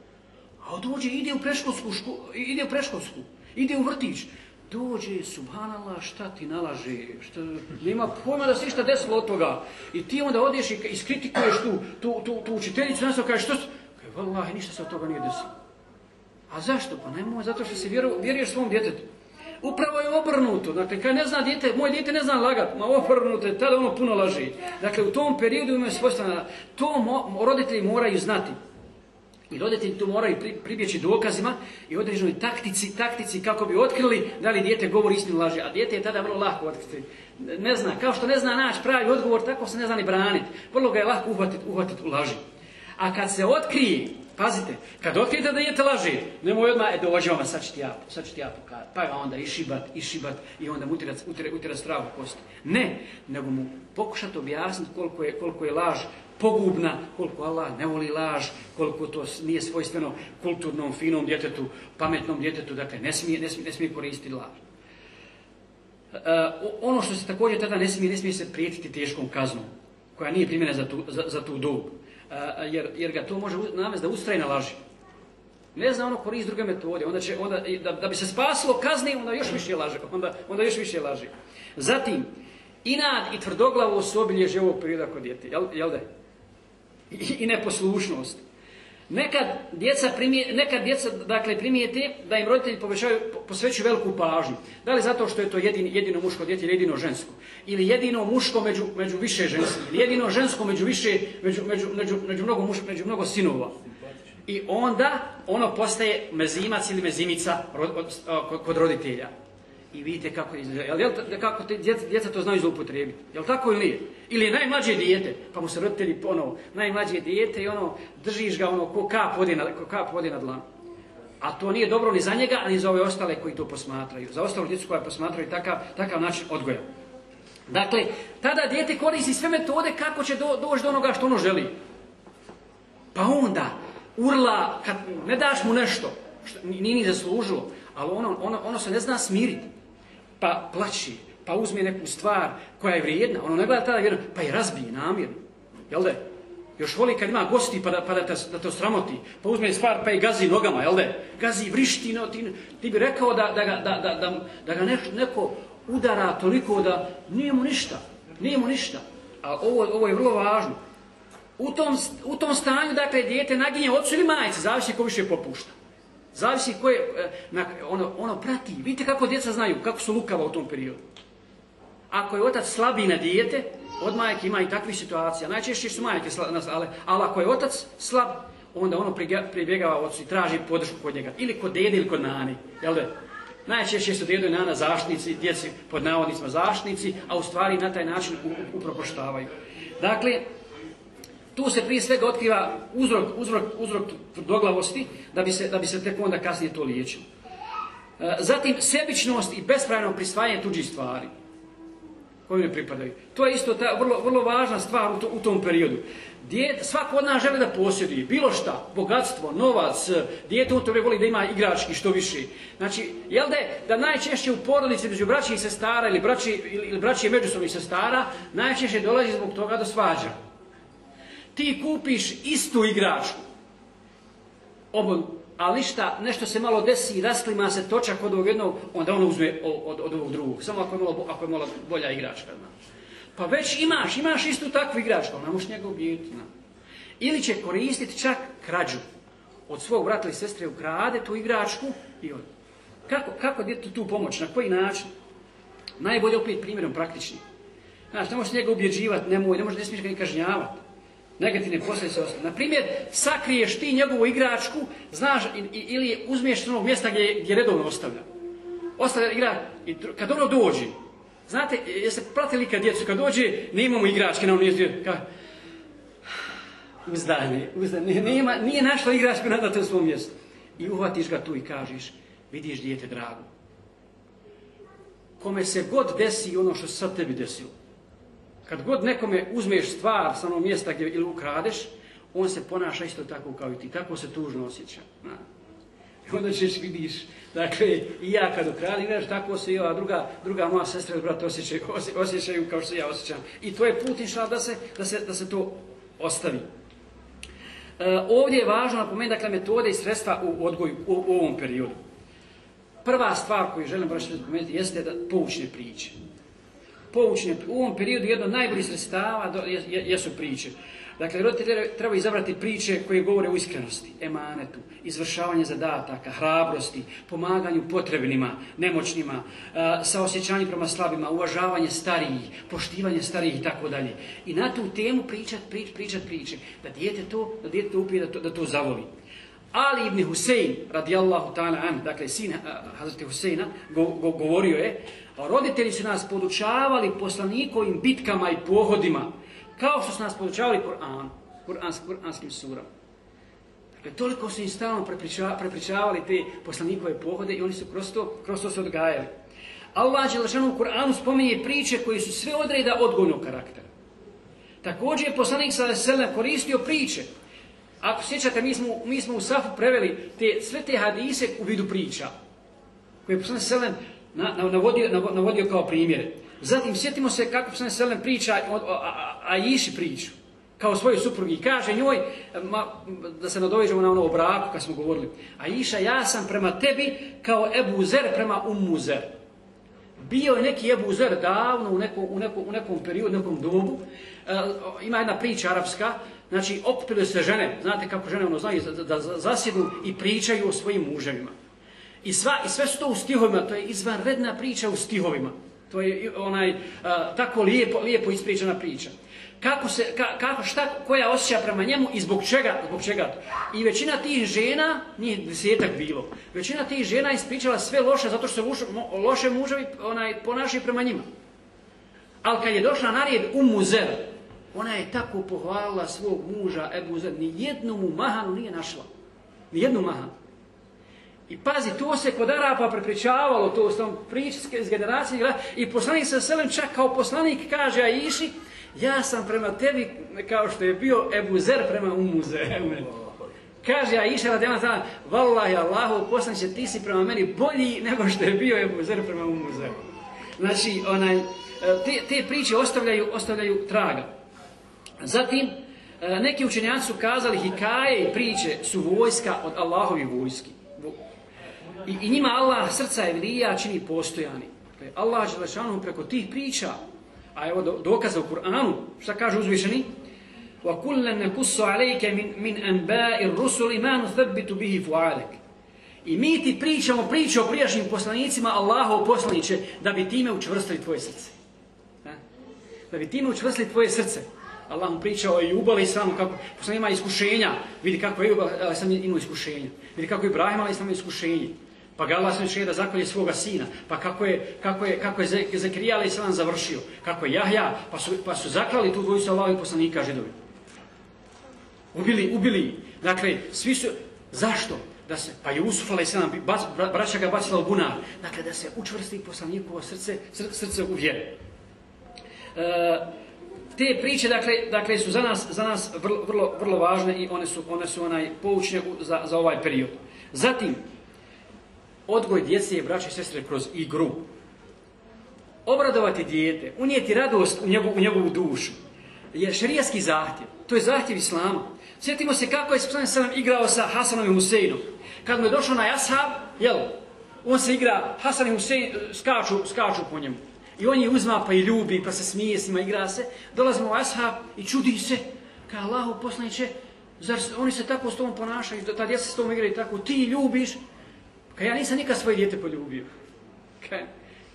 A dođe, ide u preškolsku, ide u preškolsku, ide u vrtić. Dođe, subhanallah, šta ti nalaže, šta, nema pojma da se išta desilo od toga. I ti onda odeš i iskritikuješ tu, tu, tu, tu učiteljicu, nešto kažeš, što Kaj, vallahi, ništa se od toga nije desilo. A zašto? Pa nemoj, zato što se vjeruješ svom djetetu. Upravo je obrnuto. Dakle, kad ne zna dijete, moje dijete ne zna lagat, ma obrnuto je, tada ono puno laži. Dakle, u tom periodu imaju svojstva, to mo, roditelji moraju znati. I roditelji tu moraju pribjeći dokazima i određenoj taktici, taktici kako bi otkrili da li dijete govori istinu laži. A dijete je tada vrlo lako otkriti. Ne zna, kao što ne zna naći pravi odgovor, tako se ne zna ni braniti. Vrlo ga je lako uhvatiti uhvatit u laži. A kad se otkrije, pazite, kad otkrijete da dijete laži, nemoj odmah, e dođe vam, sad ću ti ja, sad ću ti ja pokazati. Pa ga onda išibat, išibat i onda mu utirat, utirat, strahu kosti. Ne, nego mu pokušati objasniti koliko je, koliko je laž pogubna, koliko Allah ne voli laž, koliko to nije svojstveno kulturnom, finom djetetu, pametnom djetetu, dakle ne smije, ne smije, ne smije koristiti laž. E, ono što se također tada ne smije, ne smije se prijetiti teškom kaznom, koja nije primjena za tu, za, za tu dobu, e, jer, jer ga to može navesti da ustraje na laži. Ne zna ono koristi druge metode, onda će, onda, da, da bi se spasilo kazni, onda još više laže, [LAUGHS] onda, onda još više laži. Zatim, inad i tvrdoglavo su obilježje ovog perioda kod djete, jel, jel da je? I neposlušnost. Nekad djeca, primije, nekad djeca dakle, primijete da im roditelji posvećuju veliku pažnju. Da li zato što je to jedino, jedino muško dijete ili jedino žensko? Ili jedino muško među, među više ženski? Ili jedino žensko među više, među, među, među, među mnogo, muš, među mnogo sinova? I onda ono postaje mezimac ili mezimica kod roditelja. I vidite kako izgleda. Jel, kako te djeca, djeca to znaju zloupotrijebiti. Jel tako ili nije? Ili je najmlađe dijete, pa mu se roditelji ponovo, najmlađe dijete i ono, držiš ga ono ko kap vodi na, ko kap na dlan. A to nije dobro ni za njega, ani za ove ostale koji to posmatraju. Za ostale djecu koja posmatraju takav, takav način odgoja. Dakle, tada dijete koristi sve metode kako će do, doći do onoga što ono želi. Pa onda, urla, kad ne daš mu nešto, što nije ni zaslužilo, ali ono, ono, ono se ne zna smiriti pa plaći, pa uzme neku stvar koja je vrijedna, ono ne gleda tada vjerno, pa je razbije namjerno. Jel da? Još voli kad ima gosti pa da, pa da, te, da to sramoti, pa uzme stvar pa i gazi nogama, jel da? Gazi, vrišti, no, ti, ti bi rekao da, da, ga, da ga neko udara toliko da nije mu ništa, nije mu ništa. A ovo, ovo je vrlo važno. U tom, u tom stanju, dakle, dijete naginje ocu ili majice, zavisi ko više popušta. Zavisi koje, e, na, ono, ono prati. Vidite kako djeca znaju, kako su lukava u tom periodu. Ako je otac slabiji na dijete, od majke ima i takvih situacija. Najčešće su majke ali, ali ako je otac slab, onda ono pribjegava ocu i traži podršku kod njega. Ili kod dede ili kod nani. Jel da? Najčešće su dedo i nana zaštnici, djeci pod navodnicima zaštnici, a u stvari na taj način upropoštavaju. Dakle, tu se prije svega otkriva uzrok, uzrok, uzrok doglavosti, da bi, se, da bi se tek onda kasnije to liječilo. E, zatim, sebičnost i bespravno prisvajanje tuđih stvari koje ne pripadaju. To je isto ta vrlo, vrlo važna stvar u, tom periodu. Djet, svako od nas želi da posjeduje bilo šta, bogatstvo, novac, dijete u tome voli da ima igrački što više. Znači, jel da je da najčešće u porodici među braći i sestara ili braći, ili braći međusobnih sestara, najčešće dolazi zbog toga do svađa ti kupiš istu igračku, obon, ali šta, nešto se malo desi, rasklima se točak od ovog jednog, onda on uzme od, od, ovog drugog. Samo ako je malo, ako je malo bolja igračka. Pa već imaš, imaš istu takvu igračku, ne možeš njega ubijeti. Ili će koristiti čak krađu. od svog brata ili sestre ukrade tu igračku i on. Kako, kako djetu tu pomoć, na koji način? Najbolje opet primjerom praktični. Znaš, ne možeš njega ubjeđivati, nemoj, ne možeš ne smiješ ga ni kažnjavati. Negativne posljedice. Na primjer, sakriješ ti njegovu igračku, znaš, ili uzmiješ s onog mjesta gdje, gdje redovno ostavlja. Ostavlja igra, i kad ono dođe, znate, jeste pratili kad djecu, kad dođe, ne imamo igračke na onom mjestu, uzdanje, uzdanje, nema, nije našla igračku na tom svom mjestu. I uhvatiš ga tu i kažeš, vidiš dijete drago. Kome se god desi ono što sad tebi desilo, kad god nekome uzmeš stvar sa onog mjesta gdje ili ukradeš, on se ponaša isto tako kao i ti. Tako se tužno osjeća. I onda ćeš vidiš, dakle, i ja kad ukradim, znaš, tako se i ova druga, druga moja sestra i brat osjećaju, osjećaju kao što ja osjećam. I to je put inšla da se, da se, da se to ostavi. E, ovdje je važno napomenuti, dakle, metode i sredstva u odgoju u, u ovom periodu. Prva stvar koju želim baš spomenuti jeste da poučne priče poučne, u ovom periodu jedno od najboljih sredstava jesu priče. Dakle, roditelji treba izabrati priče koje govore o iskrenosti, emanetu, izvršavanje zadataka, hrabrosti, pomaganju potrebnima, nemoćnima, saosjećanju prema slabima, uvažavanje starijih, poštivanje starijih i tako dalje. I na tu temu pričat, prič, pričat priče, da dijete to, da dijete upije, da to, da to zavoli. Ali ibn Husein, radijallahu ta'ala an, dakle sin Hazreti Huseina, go, go, govorio je, roditelji su nas podučavali poslanikovim bitkama i pohodima, kao što su nas podučavali Kur'an, Kur'ans, Kur'anskim surama. Dakle, toliko su im stalno prepričavali te poslanikove pohode i oni su kroz to, kroz to se odgajali. Allah Đelešanu u Kur'anu spominje priče koji su sve odreda odgojnog karaktera. Također je poslanik sa koristio priče ako sjećate, mi smo, mi smo u Safu preveli te, sve te hadise u vidu priča, koje je poslanik Selem na, na, navodio, navodio kao primjere. Zatim, sjetimo se kako poslanik Selem priča o, o, a, iši priču, kao svojoj suprugi. I kaže njoj, ma, da se nadovežemo na ono o braku, kad smo govorili, a Iša, ja sam prema tebi kao Ebu Zer prema Ummu Zer. Bio je neki Ebu Zer davno, u nekom, u nekom, u nekom periodu, nekom dobu. E, ima jedna priča arapska, Znači, okupile se žene, znate kako žene ono znaju, da, da zasjednu i pričaju o svojim muževima. I, sve su to u stihovima, to je izvanredna priča u stihovima. To je onaj tako lijepo, lijepo ispričana priča. Kako se, ka, kako, šta, koja osjeća prema njemu i zbog čega, zbog čega to. I većina tih žena, nije desetak bilo, većina tih žena ispričala sve loše zato što se loše, muževi onaj, ponašaju prema njima. Ali kad je došla na rijed u muzer, ona je tako pohvalila svog muža Ebu Zer, ni mu mahanu nije našla. Ni jednu mahanu. I pazi, to se kod Arapa prepričavalo, to s tom pričske iz generacije, i poslanik sa selem čak kao poslanik kaže Aiši, ja sam prema tebi kao što je bio Ebu Zer prema Umu Zer. Kaže Aisha radijallahu ta'ala, vallahi Allahu, poslanice, ti si prema meni bolji nego što je bio Ebu Zer prema Umu Zer. Znači, onaj, te, te priče ostavljaju, ostavljaju traga. Zatim, e, neki učenjaci su kazali hikaje i priče su vojska od Allahovi vojski. I, i njima Allah srca Evlija čini postojani. Dakle, Allah Želešanu preko tih priča, a evo dokaza u Kur'anu, šta kaže uzvišeni? وَكُلَّنْ نَكُسُّ عَلَيْكَ مِنْ, مِنْ أَنْبَاءِ الرُّسُلِ مَا نُثَبِّتُ بِهِ فُعَالَكَ I mi ti pričamo priče o prijašnjim poslanicima Allahov poslaniće da bi time učvrstili tvoje srce. Da bi time učvrstili tvoje srce. Allah mu pričao i ubali samo kako posle ima iskušenja. Vidi kako je ali sam imao iskušenja. Vidi kako je Ibrahim ali sam iskušenje. Pa ga Allah sam da zakolje svoga sina. Pa kako je, kako je, kako je Zekrija ali sam završio. Kako je Jahja, pa su, pa su zaklali tu dvojicu Allahovih poslanika židovi. Ubili, ubili. Dakle, svi su, zašto? Da se, pa Jusuf ali sam, braća ga bacila u bunar. Dakle, da se učvrsti poslanikovo srce, srce u vjeru. E, te priče dakle, dakle su za nas, za nas vrlo, vrlo, vrlo važne i one su, one su onaj poučne za, za ovaj period. Zatim, odgoj djece i braće i sestre kroz igru. Obradovati dijete, unijeti radost u, njegov, u njegovu dušu je šerijski zahtjev. To je zahtjev Islama. Sjetimo se kako je Sopsanem Salam igrao sa Hasanom i Huseinom. Kad mu je došao na Jashab, jel, on se igra, Hasan i Husein skaču, skaču po njemu. I on je uzma pa i ljubi, pa se smije s njima, igra se. Dolazimo u ashab i čudi se. Ka Allahu poslaniće, Zar oni se tako s tobom ponašaju, ta djeca s tobom igraju tako, ti ljubiš? Ka ja nisam nikad svoje dijete poljubio. Ka,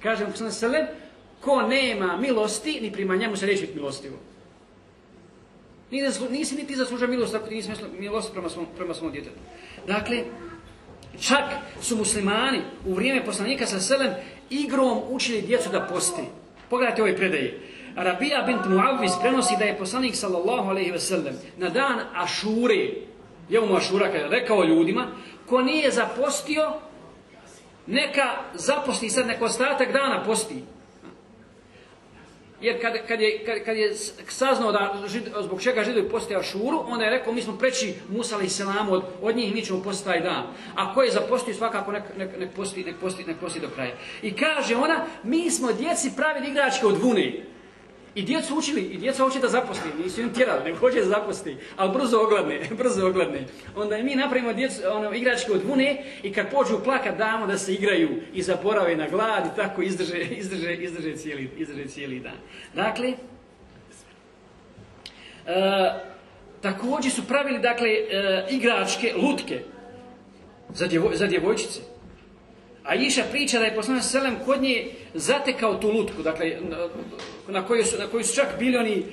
kažem, selem, ko nema milosti, ni prima njemu se neće biti milostivo. Nisi ni ti zaslužao milost ako ti nisi milost prema svom, prema svom djetetu. Dakle, čak su muslimani u vrijeme poslanika sa selem igrom učili djecu da posti. Pogledajte ove predaje. Rabija bint Muaviz prenosi da je poslanik sallallahu alaihi sellem na dan Ašure, je mu Ašura kada je rekao ljudima, ko nije zapostio, neka zaposti sad neko ostatak dana posti. Jer kad, kad, je, kad, kad je saznao da zbog čega židovi postoje ašuru, onda je rekao mi smo preći Musa i Selamu od, od njih, mi ćemo postiti taj dan. A ko je zapostio svakako nek, nek, nek, posti, nek, posti, nek posti do kraja. I kaže ona, mi smo djeci pravili igračke od vune. I djecu učili, i djeca hoće da zaposli, nisu im tjerali, nego hoće da zaposli, ali brzo ogladne, [LAUGHS] brzo ogladne. Onda mi napravimo djecu, ono, igračke od vune i kad pođu plakat damo da se igraju i zaporave na glad i tako izdrže, [LAUGHS] izdrže, izdrže, cijeli, izdrže cijeli dan. Dakle, e, također su pravili dakle, e, igračke, lutke za, djevo, za djevojčice. A Iša priča da je poslanik Selem kod nje zatekao tu lutku, dakle, na kojoj su, na kojoj su čak bili oni, uh,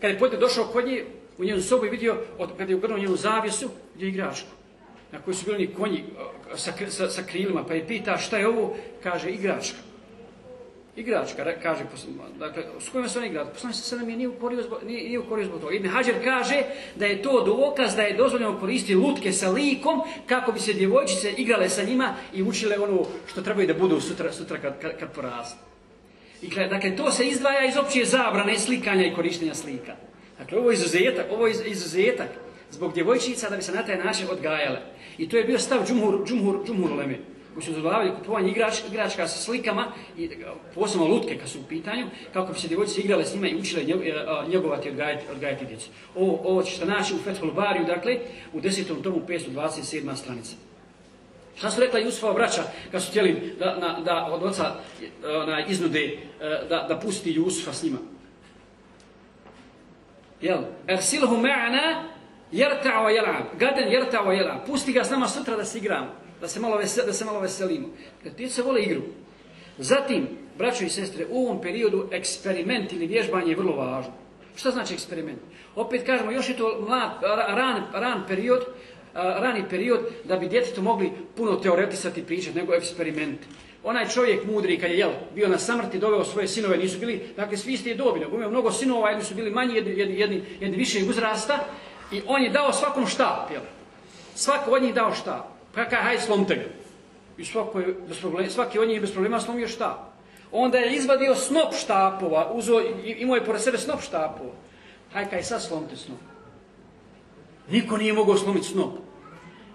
kada je poslije došao kod nje, u njenu sobu i vidio, od, kada je ugrnuo njenu zavjesu, gdje je igračku. Na kojoj su bili oni konji uh, sa, sa, sa, krilima, pa je pita šta je ovo, kaže igračka. Igračka, kaže, dakle, s kojima se on igra? Poslanik se nam je nije ukorio zbog, nije, nije ukorio zbog toga. Ibn Hajar kaže da je to dokaz da je dozvoljeno koristiti lutke sa likom kako bi se djevojčice igrale sa njima i učile ono što trebaju da budu sutra, sutra kad, kad, kad porastu. I dakle, to se izdvaja iz opće zabrane slikanja i korištenja slika. Dakle, ovo je izuzetak, ovo je izuzetak zbog djevojčica da bi se na taj način odgajale. I to je bio stav džumhur, džumhur, džumhur koji su dozvoljavali kupovanje igrač, igračka sa slikama, i posebno lutke kad su u pitanju, kako bi se djevojčice igrale s njima i učile njegovati i odgajati, odgajati djecu. Ovo, ovo ćete naći u Fethul Bariju, dakle, u desetom tomu 527. stranica. Šta su rekla Jusufova braća kad su htjeli da, na, da od oca na, iznude da, da pusti Jusufa s njima? Jel? Ersilhu ma'ana jerta wa jel'ab. Gaden jerta wa jel'ab. Pusti ga s nama sutra da se igramo. Da se malo, vesel, da se malo veselimo. Ti se vole igru. Zatim, braćo i sestre, u ovom periodu eksperiment ili vježbanje je vrlo važno. Šta znači eksperiment? Opet kažemo, još je to mlad, ran, ran period, rani period da bi djetetu mogli puno teoretisati pričati nego eksperiment. Onaj čovjek mudri kad je jel, bio na samrti, doveo svoje sinove, nisu bili, dakle svi ste je dobi, nego imao mnogo sinova, jedni su bili manji, jedni, jedni, jedni, jedni više uzrasta i on je dao svakom štap, jel? Svako od njih dao štap. Pa kaj, haj slomte ga. I svako je, bez problema, svaki njih je bez problema slomio štap. Onda je izvadio snop štapova, uzo, imao je pored sebe snop štapova. Haj kaj, sad slomte snop. Niko nije mogao slomiti snop.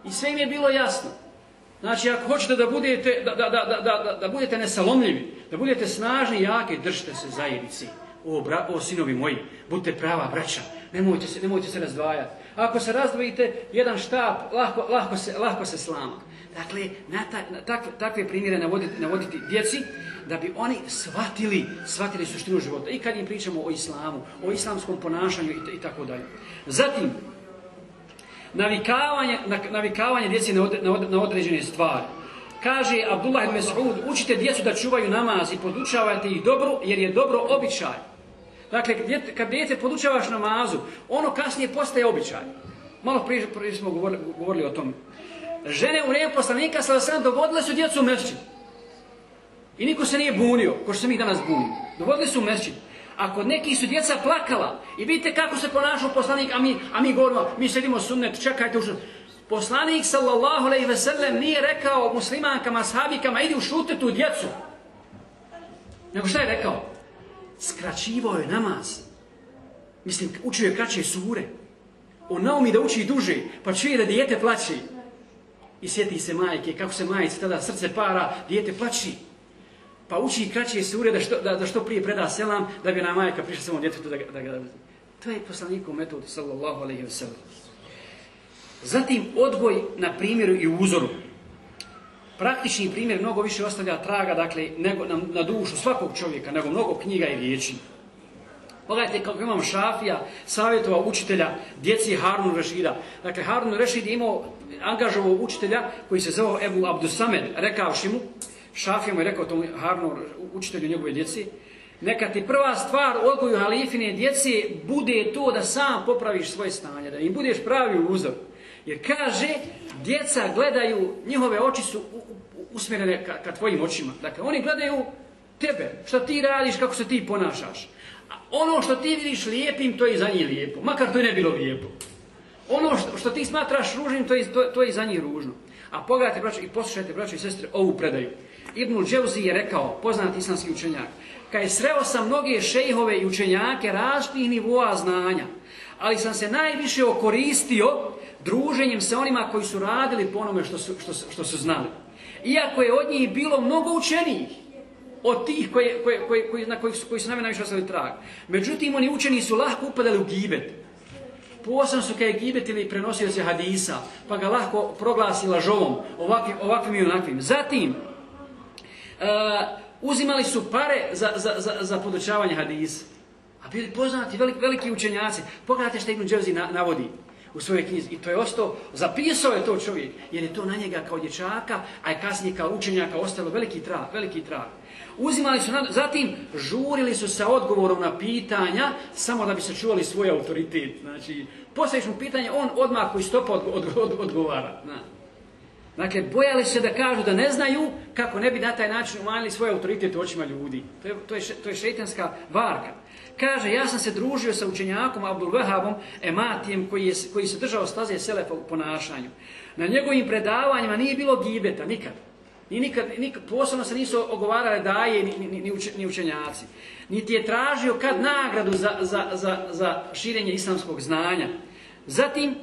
I sve im je bilo jasno. Znači, ako hoćete da budete, da, da, da, da, da budete nesalomljivi, da budete snažni i jaki, držite se zajednici. O, bra, o, sinovi moji, budite prava braća, nemojte se, nemojte se razdvajati. Ako se razdvojite, jedan štap, lahko, lahko, se, lahko se slama. Dakle, na, ta, na takve, takve primjere navoditi, navoditi djeci, da bi oni shvatili, shvatili suštinu života. I kad im pričamo o islamu, o islamskom ponašanju i, i tako dalje. Zatim, navikavanje, navikavanje djeci na, od, na, određene stvari. Kaže Abdullah ibn Mas'ud, učite djecu da čuvaju namaz i podučavajte ih dobro, jer je dobro običaj. Dakle, kad djete podučavaš namazu, ono kasnije postaje običaj. Malo prije, prije smo govorili, govorili o tom. Žene u vrijeme poslanika sa sam dovodile su djecu u mešćin. I niko se nije bunio, ko što se mi danas bunimo. Dovodili su u mešćin. Ako neki su djeca plakala i vidite kako se ponašao poslanik, a mi, a mi govorimo, mi sedimo sunnet, čekajte ušut. Poslanik sallallahu alejhi ve sellem nije rekao muslimankama, sahabikama, idi ušute tu djecu. Nego šta je rekao? Skraćivao je namaz. Mislim, učio je kraće sure. On naumi da uči duže, pa čuje da dijete plaći. I sjeti se majke, kako se majice tada srce para, dijete plaći. Pa uči kraće sure da što, da, da što prije preda selam, da bi ona majka prišla samom djetetu da da ga To je poslanikov metod, sallallahu alaihi wa sallam. Zatim odgoj na primjeru i uzoru. Praktični primjer mnogo više ostavlja traga, dakle, nego na, na dušu svakog čovjeka, nego mnogo knjiga i riječi. Pogledajte kako imam Šafija, savjetova učitelja, djeci Harun Rešida. Dakle, Harun Rešid je imao angažovao učitelja koji se zove Ebu Abdusamed, rekavši mu, Šafija mu je rekao tomu Harunu učitelju njegove djeci, neka ti prva stvar odgoju halifine djeci bude to da sam popraviš svoje stanje, da im budeš pravi uzor. Jer kaže, djeca gledaju, njihove oči su usmjerene ka, ka tvojim očima. Dakle, oni gledaju tebe, što ti radiš, kako se ti ponašaš. A ono što ti vidiš lijepim, to je i za njih lijepo. Makar to i ne bilo lijepo. Ono što, što ti smatraš ružnim, to je, to, to je i za njih ružno. A pogledajte, braćo, i poslušajte, braćo i sestre, ovu predaju. Ibnul Dževzi je rekao, poznat islamski učenjak, kad je sreo sam mnoge šejhove i učenjake različitih nivoa znanja, ali sam se najviše okoristio druženjem sa onima koji su radili po onome što su, što, što su znali. Iako je od njih bilo mnogo učenijih, od tih koje, koje, koje, koji, na kojih su, koji su nam najviše ostavili trag. Međutim, oni učeni su lahko upadali u gibet. Posebno su kada je gibet ili prenosio se hadisa, pa ga lahko proglasi lažovom, ovakvim, ovakvim i onakvim. Zatim, uh, uzimali su pare za, za, za, za podučavanje hadisa. A bili poznati veliki, veliki učenjaci. Pogledajte što Ibn Dževzi na, navodi u svojoj knjizi. I to je ostao, zapisao je to čovjek, jer je to na njega kao dječaka, a je kasnije kao učenjaka ostalo veliki trag, veliki trag. Uzimali su, zatim žurili su sa odgovorom na pitanja, samo da bi sačuvali svoj autoritet. Znači, postaviš mu pitanje, on odmah koji stopa od, odgovara. Na. Dakle, bojali se da kažu da ne znaju kako ne bi na taj način umanjili svoj autoritet u očima ljudi. To je, to je, to je šeitanska varka. Kaže, ja sam se družio sa učenjakom Abdul Vahabom Ematijem koji, je, koji se držao staze Selefa u ponašanju. Na njegovim predavanjima nije bilo gibeta, nikad. Ni nikad, nikad, posebno se nisu ogovarale daje ni, ni, ni, učenjaci. Niti je tražio kad nagradu za, za, za, za širenje islamskog znanja. Zatim,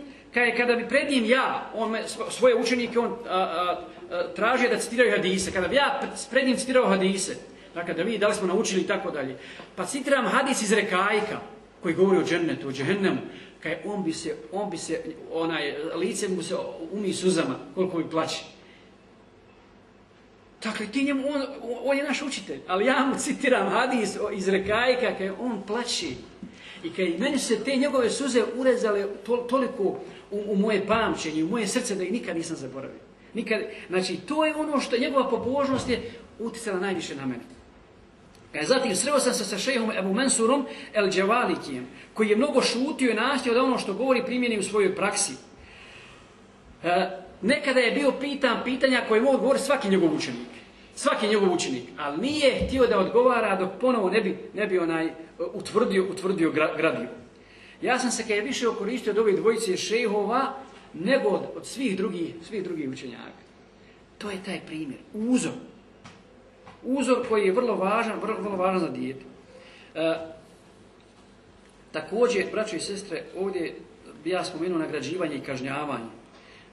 kada bi pred njim ja, on me, svoje učenike, on a, a, a, tražio da citiraju hadise, kada bi ja pred njim citirao hadise, dakle da vidi da li smo naučili i tako dalje, pa citiram hadis iz Rekajka, koji govori o džennetu, o džehennemu, kaj on bi se, on bi se, onaj, lice mu se umi suzama, koliko bi plaće. Dakle, ti njemu, on, on je naš učitelj, ali ja mu citiram hadis iz Rekajka, kaj on plaći. I kaj meni se te njegove suze urezale to, toliko u, u moje pamćenje, u moje srce, da ih nikad nisam zaboravio. Nikad, znači, to je ono što njegova pobožnost je uticala najviše na mene. Kaj zatim sreo sam se sa šejhom Ebu Mensurom El Džavalikijem, koji je mnogo šutio i nastio da ono što govori primjeni u svojoj praksi. E, nekada je bio pitan pitanja koje mogu govoriti svaki njegov učenik. Svaki njegov učenik. Ali nije htio da odgovara dok ponovo ne bi, ne bi onaj utvrdio, utvrdio gradio. Ja sam se kada je više okoristio od ove dvojice šejhova nego od, od svih, drugih, svih drugih učenjaka. To je taj primjer. Uzor. Uzor koji je vrlo važan, vrlo, vrlo važan za dijete. E, također, braćo i sestre, ovdje bi ja spomenuo nagrađivanje i kažnjavanje.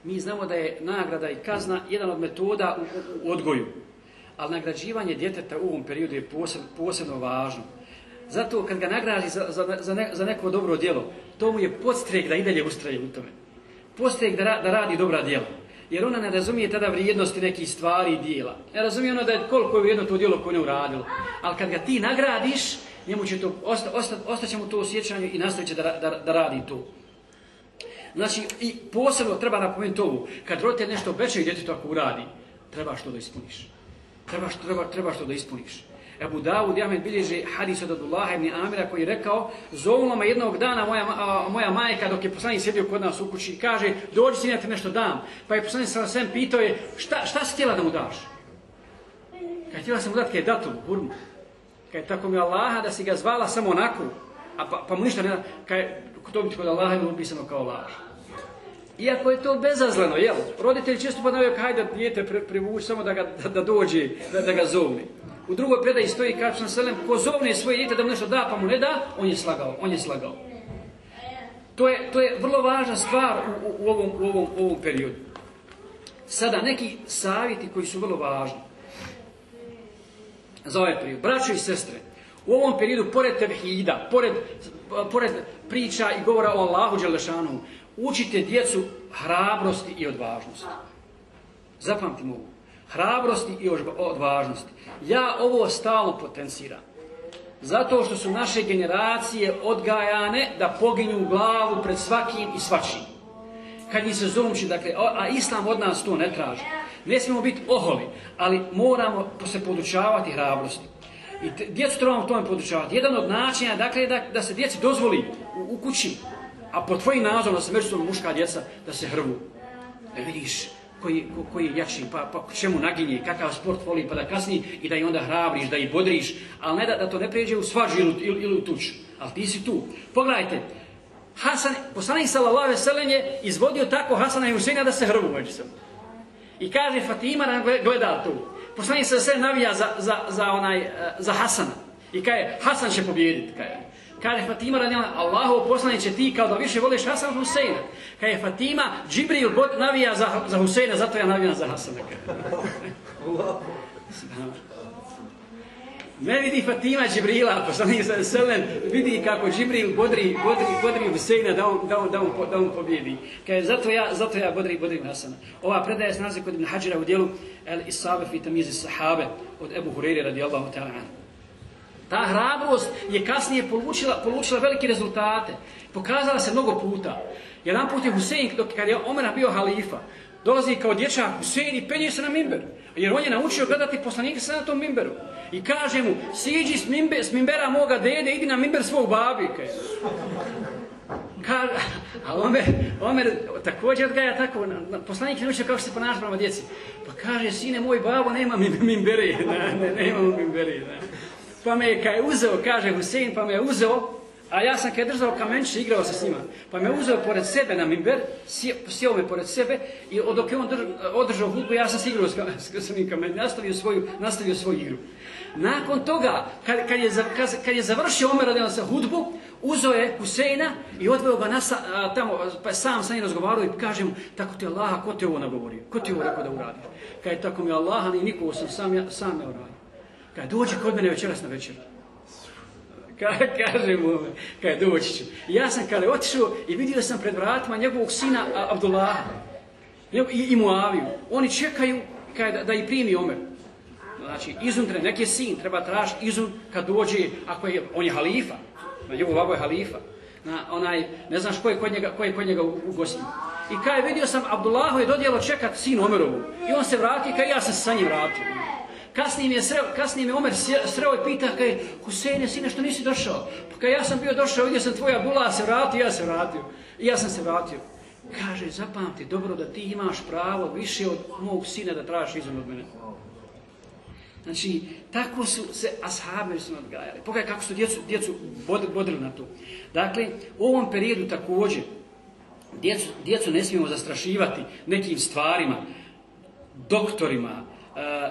Mi znamo da je nagrada i kazna jedan od metoda u, u, odgoju. Ali nagrađivanje djeteta u ovom periodu je posebno, posebno važno. Zato kad ga nagradi za, za, za, ne, za neko dobro djelo, to mu je podstrek da i dalje ustraje u tome. Podstrek da, ra, da radi dobra djela. Jer ona ne razumije tada vrijednosti nekih stvari i dijela. Ne razumije ona da je koliko je jedno to djelo koje ne uradilo. Ali kad ga ti nagradiš, njemu će to, osta, osta, ostaće mu to osjećanje i nastavit će da, da, da radi to. Znači, i posebno treba napomenuti ovu, kad roditelj nešto obećaju djetetu ako uradi, treba što da ispuniš. Treba što, treba, treba što da ispuniš. Ebu Dawud i Ahmed bilježi hadis od Abdullaha ibn Amira koji je rekao zovno me jednog dana moja, a, moja majka dok je poslanik sjedio kod nas u kući kaže dođi si ti nešto dam. Pa je poslanik sam sem pitao je šta, šta si htjela da mu daš? Kaj htjela sam mu dati kaj datu, hurmu. Kaj tako mi Allaha da si ga zvala samo onako, a pa, pa mu ništa ne da, kaj to bi kod Allaha je upisano kao laž. Iako je to bezazleno, jel? Roditelji često navio, hajde dijete privući samo da, ga, da, da dođe, da, da ga zovne. U drugoj predaji stoji kaže selem, ko zovne svoje dijete da mu nešto da, pa mu ne da, on je slagao, on je slagao. To je, to je vrlo važna stvar u, u, ovom, u, ovom, ovom periodu. Sada neki savjeti koji su vrlo važni za ovaj period. Braćo i sestre, u ovom periodu, pored tevhida, pored, pored priča i govora o Allahu Đelešanu, učite djecu hrabrosti i odvažnosti. Zapamtimo ovo hrabrosti i odvažnosti. Ja ovo stalno potenciram. Zato što su naše generacije odgajane da poginju glavu pred svakim i svačim. Kad njih se zumči, dakle, a Islam od nas to ne traži. Ne smijemo biti oholi, ali moramo se podučavati hrabrosti. I djecu trebamo tome podučavati. Jedan od načina, dakle, da, da se djeci dozvoli u, kući, a po tvojim nazorom da se međusobno muška djeca, da se hrvu. Da vidiš koji, ko, koji je jači, pa, pa čemu naginje, kakav sport voli, pa da kasni i da ih onda hrabriš, da ih bodriš, ali ne da, da to ne pređe u svađu ili, ili, u tuč. Ali ti si tu. Pogledajte, Hasan, poslanik sallallahu alejhi je izvodio tako Hasana i Huseina da se hrvu međusobno. I kaže Fatima nam gleda tu. Poslanik se sve navija za, za, za, onaj, e, za Hasana. I kaže, Hasan će pobijediti. Kaže, kaže Fatima radijala, Allahu poslaniće ti kao da više voliš Hasana Huseina. Kaže Fatima, Džibril navija za, za Huseina, zato ja navijam za Hasana. Ne vidi Fatima Džibrila, poslanik sa Selen, vidi kako Džibril bodri, bodri, bodri Huseina da on, da on, da on, da on pobjedi. Kaže, zato ja, zato ja bodri, bodri Hasana. Ova predaja se nalazi kod Ibn Hađira u dijelu El Isabe fi tamizi sahabe od Ebu Hureyri radijallahu ta'ala. Ta hrabrost je kasnije polučila, polučila velike rezultate. Pokazala se mnogo puta. Jedan put je Husein, dok kad je Omer bio halifa, dolazi kao dječak Husein i penje se na mimber. Jer on je naučio gledati poslanika se na tom mimberu. I kaže mu, siđi s, mimbe, s mimbera moga dede, idi na mimber svog babi. Kaže, a Omer, Omer također odgaja tako, poslanik je naučio kako se ponaša prema djeci. Pa kaže, sine moj babo, nema mimbere, [LAUGHS] ne, ne, nema mimbere. Pa me je kaj uzeo, kaže Husein, pa me je uzeo, a ja sam kad držao kamenčić igrao se s njima. Pa me uzeo pored sebe na mimber, sjeo me pored sebe i dok je on održao hudbu, ja sam se igrao s, njim kamenčićem, nastavio svoju, nastavio svoju igru. Nakon toga, kad, kad, je, kad je završio Omer sa hudbu, uzeo je Huseina i odveo ga na, tamo, pa sam sa njim razgovarao i kaže mu, tako ti Allah, ko te ovo nagovorio? Ko ti ovo rekao da uradiš? Kad je tako mi Allah, ni nikogo sam sam, ja, sam ne uradio. Kad dođi kod mene večeras na večer. Ka, kaže mu, kad doći ću. Ja sam kada otišao i vidio sam pred vratima njegovog sina Abdullaha i, i Muaviju. Oni čekaju kada, da ih primi Omer. Znači, izun neki sin treba tražiti izun kad dođe, ako je, on je halifa, na njegov babo je halifa, na onaj, ne znaš ko je kod njega, ko je kod njega u, u gosti. I kada vidio sam, Abdullahu je dodjelo čekat sin Omerovu. I on se vrati, kaj ja sam se sa njim vratio. Kasnije je, sreo, kasnije mi Omer sreo i pita, kaj, Huseine, sine, što nisi došao? Pa kaj ja sam bio došao, vidio sam tvoja bula, se vratio, ja se vratio. I ja sam se vratio. Kaže, zapamti, dobro da ti imaš pravo više od mog sina da tražiš izum od mene. Znači, tako su se ashabi su odgajali. Pogledaj kako su djecu, djecu bodili na to. Dakle, u ovom periodu također, djecu, djecu ne smijemo zastrašivati nekim stvarima, doktorima,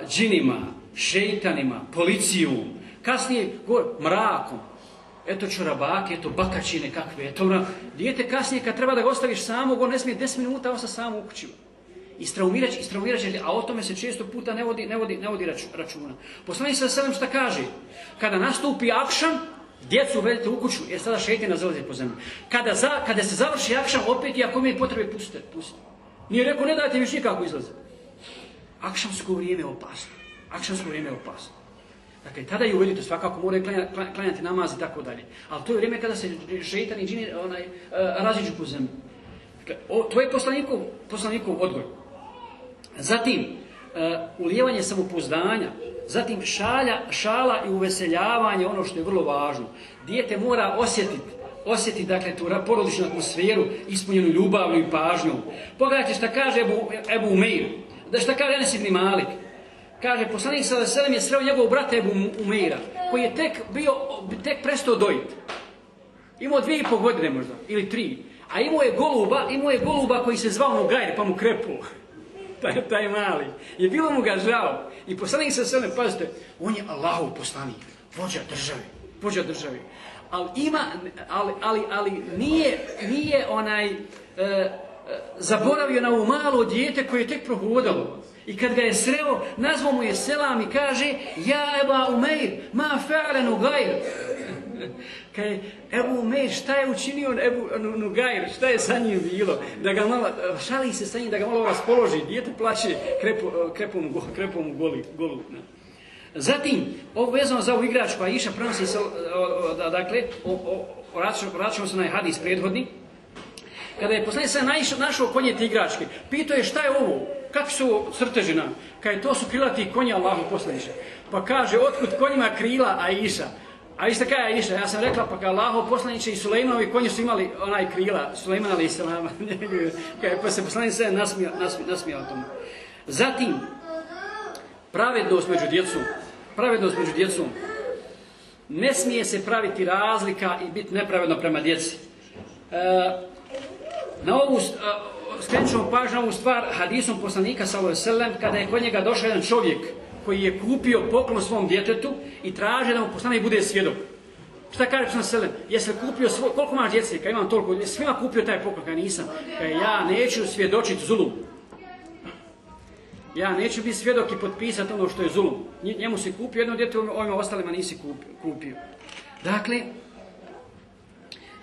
džinima, šeitanima, policiju, kasnije govor, mrakom, eto čorabake, eto bakačine kakve, eto Dijete kasnije kad treba da ga ostaviš samog, on ne smije 10 minuta ostati samo u kućima. Istraumirat će, a o tome se često puta ne vodi, ne vodi, ne vodi računa. Poslanik sa selem šta kaže? Kada nastupi akšan, djecu uvedite u kuću, jer sada šeitina zalazi po zemlji. Kada, za, kada se završi akšan, opet i ako mi potrebe, pustite, pustite. Nije rekao, ne dajte više nikako izlaze. Akšansko vrijeme je opasno. Akšansko vrijeme je opasno. Dakle, tada i uvedite, svakako moraju klanjati namaz i tako dalje. Ali to je vrijeme kada se šeitan i džini onaj, uh, raziđu po zemlji. Dakle, to je poslanikov, odgoj. Zatim, uh, ulijevanje samopouzdanja, zatim šalja, šala i uveseljavanje, ono što je vrlo važno. Dijete mora osjetiti osjeti dakle tu porodičnu atmosferu, ispunjenu ljubavlju i pažnju. Pogledajte šta kaže Ebu, Ebu Umeir, da šta kaže Enes Malik. Kaže, poslanik sa veselem je sreo njegovog brata Ebu Umeira, koji je tek bio, tek prestao dojiti. Imao dvije i pol godine možda, ili tri. A imao je goluba, imao je goluba koji se zvao Nogajr, pa mu krepu [LAUGHS] taj, taj mali. I bilo mu ga žao. I poslanik sa sve, pazite, on je Allahov poslanik, vođa države, vođa države. Ali ima, ali, ali, ali nije, nije onaj, e, e, zaboravio na ovo malo dijete koje je tek prohodalo. I kad ga je sreo, nazvao mu je selam i kaže, ja Eba Umeir, ma fa'len Ugajr. [LAUGHS] Kaže, Ebu Umeir, šta je učinio Ebu Nugajr, šta je sa njim bilo? Da ga malo, šali se sa njim, da ga malo raspoloži. Dijete plaće krepom, krepom, krepom goli, golu. Zatim, ovo za ovu igračku, a Iša prenosi se, dakle, vraćamo se na hadis prethodni, kada je poslanik sam našao, našao konje te igračke, pitao je šta je ovo, kakvi su crtežina, kada to su krilati konji Allahu poslaniče. Pa kaže, otkud konjima krila, a Iša? A vi ste kaj Iša, ja sam rekla, pa kao Allaho poslaniće i Sulejmanovi konji su imali onaj krila, Sulejman ali Islama, [LAUGHS] pa se poslanik sve nasmija, nasmija, o tome. Zatim, pravednost među djecom, pravednost među djecom, ne smije se praviti razlika i biti nepravedno prema djeci. E, na ovu, skrenut ćemo pažnju stvar hadisom poslanika sallallahu kada je kod njega došao jedan čovjek koji je kupio poklon svom djetetu i traže da mu poslanik bude svjedok. Šta kaže poslanik sallallahu Jesi kupio svoj, koliko imaš djece? Kad imam toliko, jesi svima kupio taj poklon? Kad nisam. Kad ja neću svjedočiti zulum. Ja neću biti svjedok i potpisati ono što je zulum. Njemu si kupio jedno djete, ovima ostalima nisi kupio. Dakle,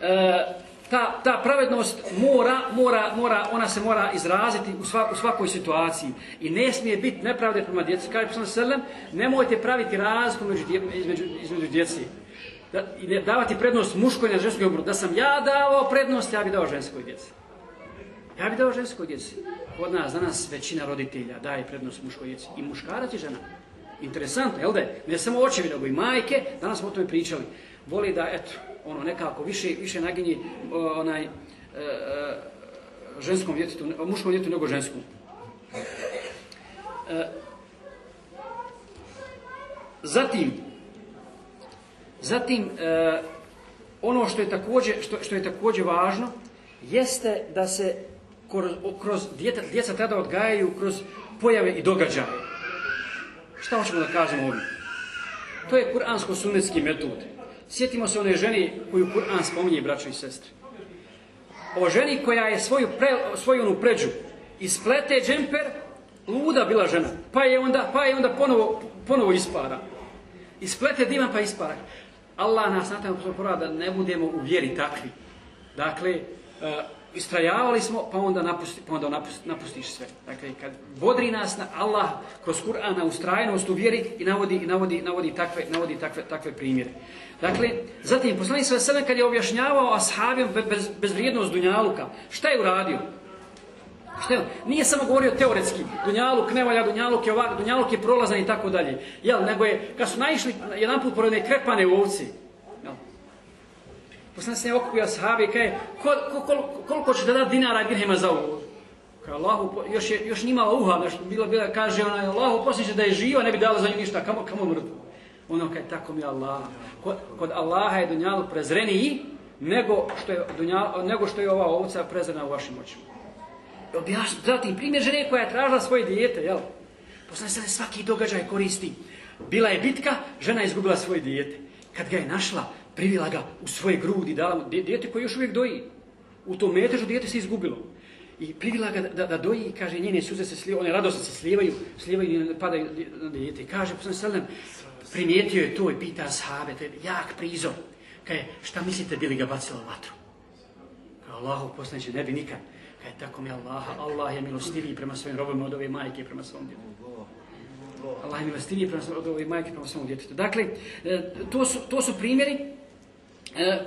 e, ta, ta pravednost mora, mora, mora, ona se mora izraziti u, u svakoj situaciji. I ne smije biti nepravde prema djeci. Kaže poslanik selem, nemojte praviti razliku između, između djeci. Da, I ne davati prednost muškoj na ženskoj obru. Da sam ja davao prednost, ja bi dao ženskoj djeci. Ja bi dao ženskoj djeci. Kod nas danas većina roditelja daje prednost muškoj djeci. I muškarac i žena. Interesantno, jel da? Ne samo očevi, nego i majke, danas smo o tome pričali. Voli da, eto, ono nekako više, više naginje onaj e, e, ženskom djetetu, muškom djetetu nego ženskom. E, zatim, zatim ono što je također, što, što je također važno jeste da se kroz, kroz djeca, djeca tada odgajaju kroz pojave i događaje. Šta hoćemo da kažemo ovdje? To je kuransko-sunnetski metod. Sjetimo se one ženi koju Kur'an spominje, braćo i sestre. O ženi koja je svoju, pre, svoju onu pređu isplete džemper, luda bila žena, pa je onda, pa je onda ponovo, ponovo ispara. Isplete divan pa ispara. Allah nas na da ne budemo u vjeri takvi. Dakle, e, istrajavali smo, pa onda, napusti, pa onda napustiš sve. Dakle, kad vodri nas na Allah kroz Kur'ana ustrajnost u vjeri i navodi, i navodi, navodi, takve, navodi takve, takve primjere. Dakle, zatim, poslanik sve sebe kad je objašnjavao ashabijom bez, bezvrijednost Dunjaluka, šta je uradio? Šta je? Nije samo govorio teoretski, Dunjaluk ne valja, Dunjaluk je ovak, Dunjaluk je prolazan i tako dalje. Jel, nego je, kad su naišli jedan put pored krepane ovci, Poslanik se okupio sahabe i kaže, koliko će da dati dinara dirhema za ovo? Kaže, Allahu, još, je, još nimala uha, nešto bilo, bilo, kaže ona, Allahu poslije da je živa, ne bi dala za nju ništa, kamo, kamo mrtvo. Ono kaže, tako mi Allah. Kod, kod Allaha je dunjalu prezreniji nego što je, dunjal, nego što je ova ovca prezrena u vašim očima. Objašnjam, zatim primjer žene koja je tražila svoje dijete, jel? Poslanik se svaki događaj koristi. Bila je bitka, žena je izgubila svoje dijete. Kad ga je našla, privila ga u svoje grudi, dala mu dijete koje još uvijek doji. U tom metežu dijete se izgubilo. I privila ga da, da doji kaže njene suze se slijevaju, one radosno se slijevaju, slijevaju i padaju na dijete. I kaže, sallam, primijetio je to i pita sahabe, to je jak prizor. Kaže, šta mislite, bi li ga bacilo vatru? Kaže, Allahu poslaniče, ne bi nikad. Kaže, tako mi Allaha, Allah je milostiviji prema svojim robima od ove majke prema svom djetetu. Allah je milostiviji prema od ove majke prema svom djetetu. Dakle, e, to su, to su primjeri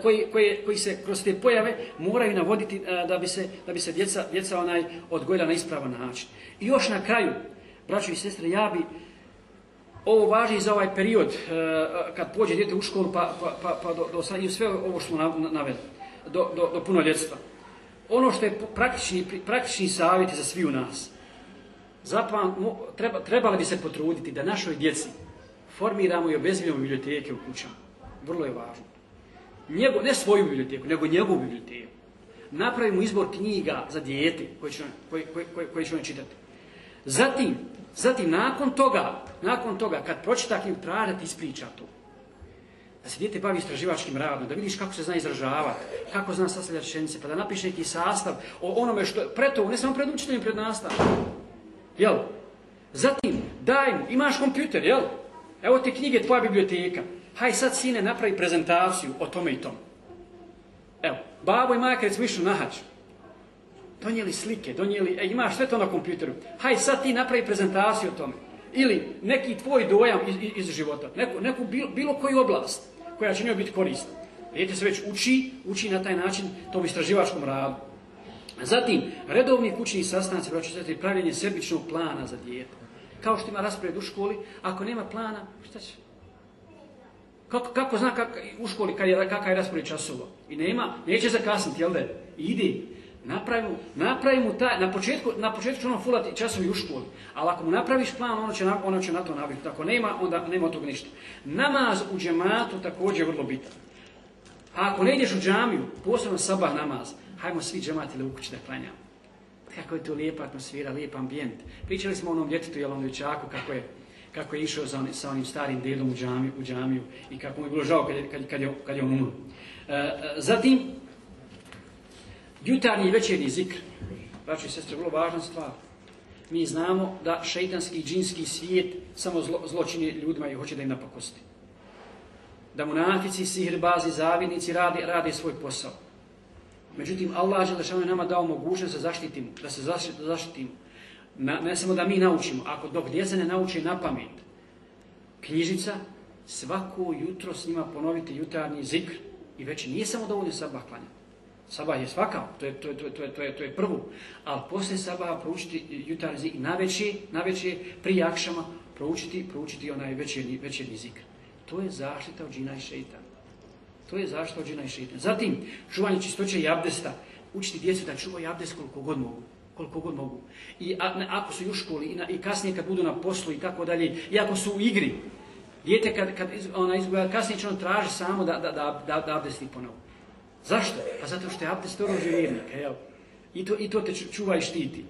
koji, koji, koji, se kroz te pojave moraju navoditi e, da bi se, da bi se djeca, djeca onaj odgojila na ispravan način. I još na kraju, braćo i sestre, ja bi ovo važi za ovaj period e, kad pođe djete u školu pa, pa, pa, pa do, do sve ovo što smo naveli, do, do, do puno djetstva. Ono što je praktični, praktični savjet za svi u nas. Zapravo, treba, trebali bi se potruditi da našoj djeci formiramo i obezbiljamo biblioteke u kućama. Vrlo je važno njegov, ne svoju biblioteku, nego njegovu biblioteku. Napravimo izbor knjiga za dijete koje će, koje, koje, koje će on čitati. Zatim, zatim, nakon toga, nakon toga, kad pročita knjigu, tražati ispriča to. Da se dijete bavi istraživačkim radom, da vidiš kako se zna izražavati, kako zna sastavljati rečenice, pa da napiše neki sastav o onome što je pred to, ne samo pred učiteljem, pred nastavom. Jel? Zatim, daj mu, imaš kompjuter, jel? Evo te knjige, tvoja biblioteka. Haj sad sine napravi prezentaciju o tome i tome. Evo, babo i majka recimo išli na hađ. Donijeli slike, donijeli, e, imaš sve to na kompjuteru. Haj sad ti napravi prezentaciju o tome. ili neki tvoj dojam iz, iz života, neku, neku bilo, bilo koju oblast koja će njoj biti korisna. Dijete se već uči, uči na taj način tom istraživačkom radu. Zatim, redovni kućni sastanci, braći pravljenje sebičnog plana za dijete. Kao što ima raspored u školi, ako nema plana, šta će? Kako, kako zna kak, u školi kad je, kakav je raspored časova? I nema, neće zakasniti, jel da? Ide. Napravi mu, napravi mu taj, na početku, na početku će ono fulati časovi u školi, ali ako mu napraviš plan, ono će na, ono će na to nabiti. Ako nema, onda nema od toga ništa. Namaz u džematu također je vrlo bitan. A ako ne ideš u džamiju, posebno sabah namaz, hajmo svi džemati u kući da klanjamo. Kako je to lijepa atmosfera, lijep ambijent. Pričali smo o onom djetetu Jelanovićaku kako je, kako je išao sa onim starim dedom u džamiju, u džamiju i kako mu je bilo žao kad je, kad, kad je, kad je on umro. E, zatim, jutarnji i večernji zikr. Braći i sestre, vrlo važna stvar. Mi znamo da šeitanski i džinski svijet samo zlo, zločini ljudima i hoće da im napakosti. Da munafici, sihrbazi, zavidnici rade, rade svoj posao. Međutim, Allah je nama dao mogućnost da zaštitimo, da se zaštitimo. Na, ne samo da mi naučimo, ako dok djeca ne nauči na pamet, knjižica, svako jutro s njima ponoviti jutarnji zikr i već nije samo dovoljno sabah klanjati. Sabah je svakao, to je, to je, to je, to je, to je, prvo. Ali poslije sabaha proučiti jutarnji zikr, na veći, na veći prije akšama, proučiti, proučiti onaj večerni, večerni zikr. To je zaštita od džina i šeitana. To je zašto džina i šeitan. Zatim, čuvanje čistoće i abdesta. Učiti djecu da čuvaju abdest koliko god mogu. Koliko god mogu. I ako su u školi i, na, i kasnije kad budu na poslu i tako dalje. I ako su u igri. Dijete kad, kad ona izgleda, kasnije će on traži samo da, da, da, da, da abdesti ponovo. Zašto? Pa zato što je abdest oružje vjernika. Jel? I, to, I to te čuva i štiti.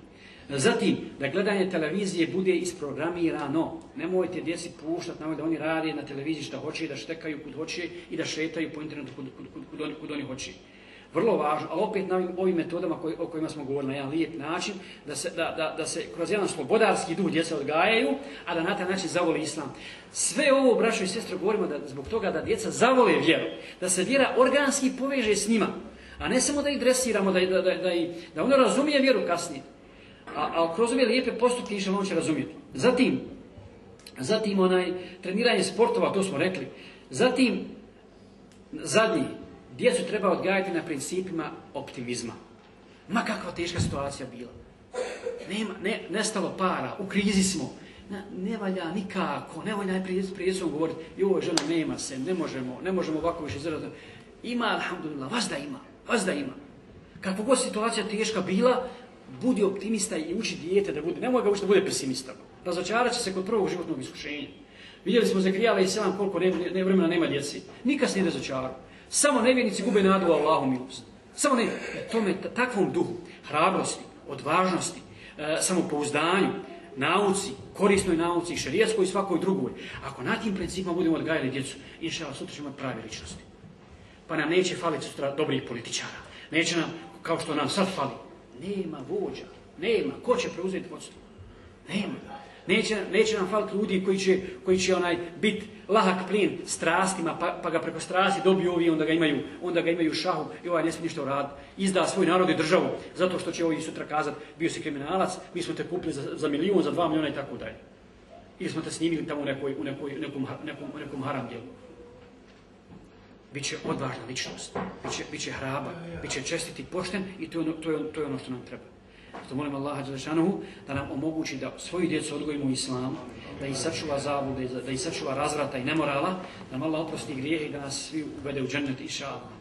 Zatim, da gledanje televizije bude isprogramirano. Nemojte djeci puštati na da oni rade na televiziji što hoće, da štekaju kud hoće i da šetaju po internetu kud, kud, kud, kud, kud oni hoće. Vrlo važno, ali opet na ovim, ovim metodama koj, o kojima smo govorili na jedan lijep način, da se, da, da, da se kroz jedan slobodarski duh djeca odgajaju, a da na taj način zavoli islam. Sve ovo, braćo i sestre, govorimo da, zbog toga da djeca zavole vjeru, da se vjera organski poveže s njima, a ne samo da ih dresiramo, da, da, da, da, da ono razumije vjeru kasnije a, a kroz ove lijepe postupke išao on će razumjeti. Zatim, zatim onaj treniranje sportova, to smo rekli. Zatim, zadnji, djecu treba odgajati na principima optimizma. Ma kakva teška situacija bila. Nema, ne, nestalo para, u krizi smo. Ne, ne valja nikako, ne valja najprije prije govoriti, joj žena nema se, ne možemo, ne možemo ovako više zrati. Ima, alhamdulillah, vas da ima, vas da ima. Kako god situacija teška bila, budi optimista i uči dijete da bude, nemoj ga učiti da bude pesimista. Razočarat će se kod prvog životnog iskušenja. Vidjeli smo Zakrijala i selam koliko ne, ne, vremena nema djeci. Nikad se ne razočarao. Samo nevjernici gube nadu Allahu milost. Samo ne, tome, takvom duhu, hrabrosti, odvažnosti, e, samopouzdanju, nauci, korisnoj nauci, šerijetskoj i svakoj drugoj. Ako na tim principima budemo odgajali djecu, inša sutra ćemo imati prave ličnosti. Pa nam neće faliti sutra dobrih političara. Neće nam, kao što nam sad fali, nema vođa, nema. Ko će preuzeti vodstvo? Nema. Neće, neće nam faliti ljudi koji će, koji će onaj bit lahak plin strastima, pa, pa ga preko strasti dobiju ovi, onda ga imaju, onda ga imaju šahu i ovaj ne smije ništa uraditi. Izda svoj narod i državu, zato što će ovi sutra kazati, bio si kriminalac, mi smo te kupili za, za milijun, za dva milijuna i tako dalje. Ili smo te snimili tamo u, nekoj, u nekoj, nekom, nekom, nekom haram dijelu. Biće odvažna ličnost, biće, biće hraba, biće čestiti pošten i to je ono, to je, to je ono što nam treba. Zato molim Allaha Đelešanohu da nam omogući da svoju djecu odgojimo u islamu, da ih sačuva zabude, da ih sačuva razvrata i nemorala, da nam Allah oprosti grijehe i da nas svi uvede u džennet i šalu.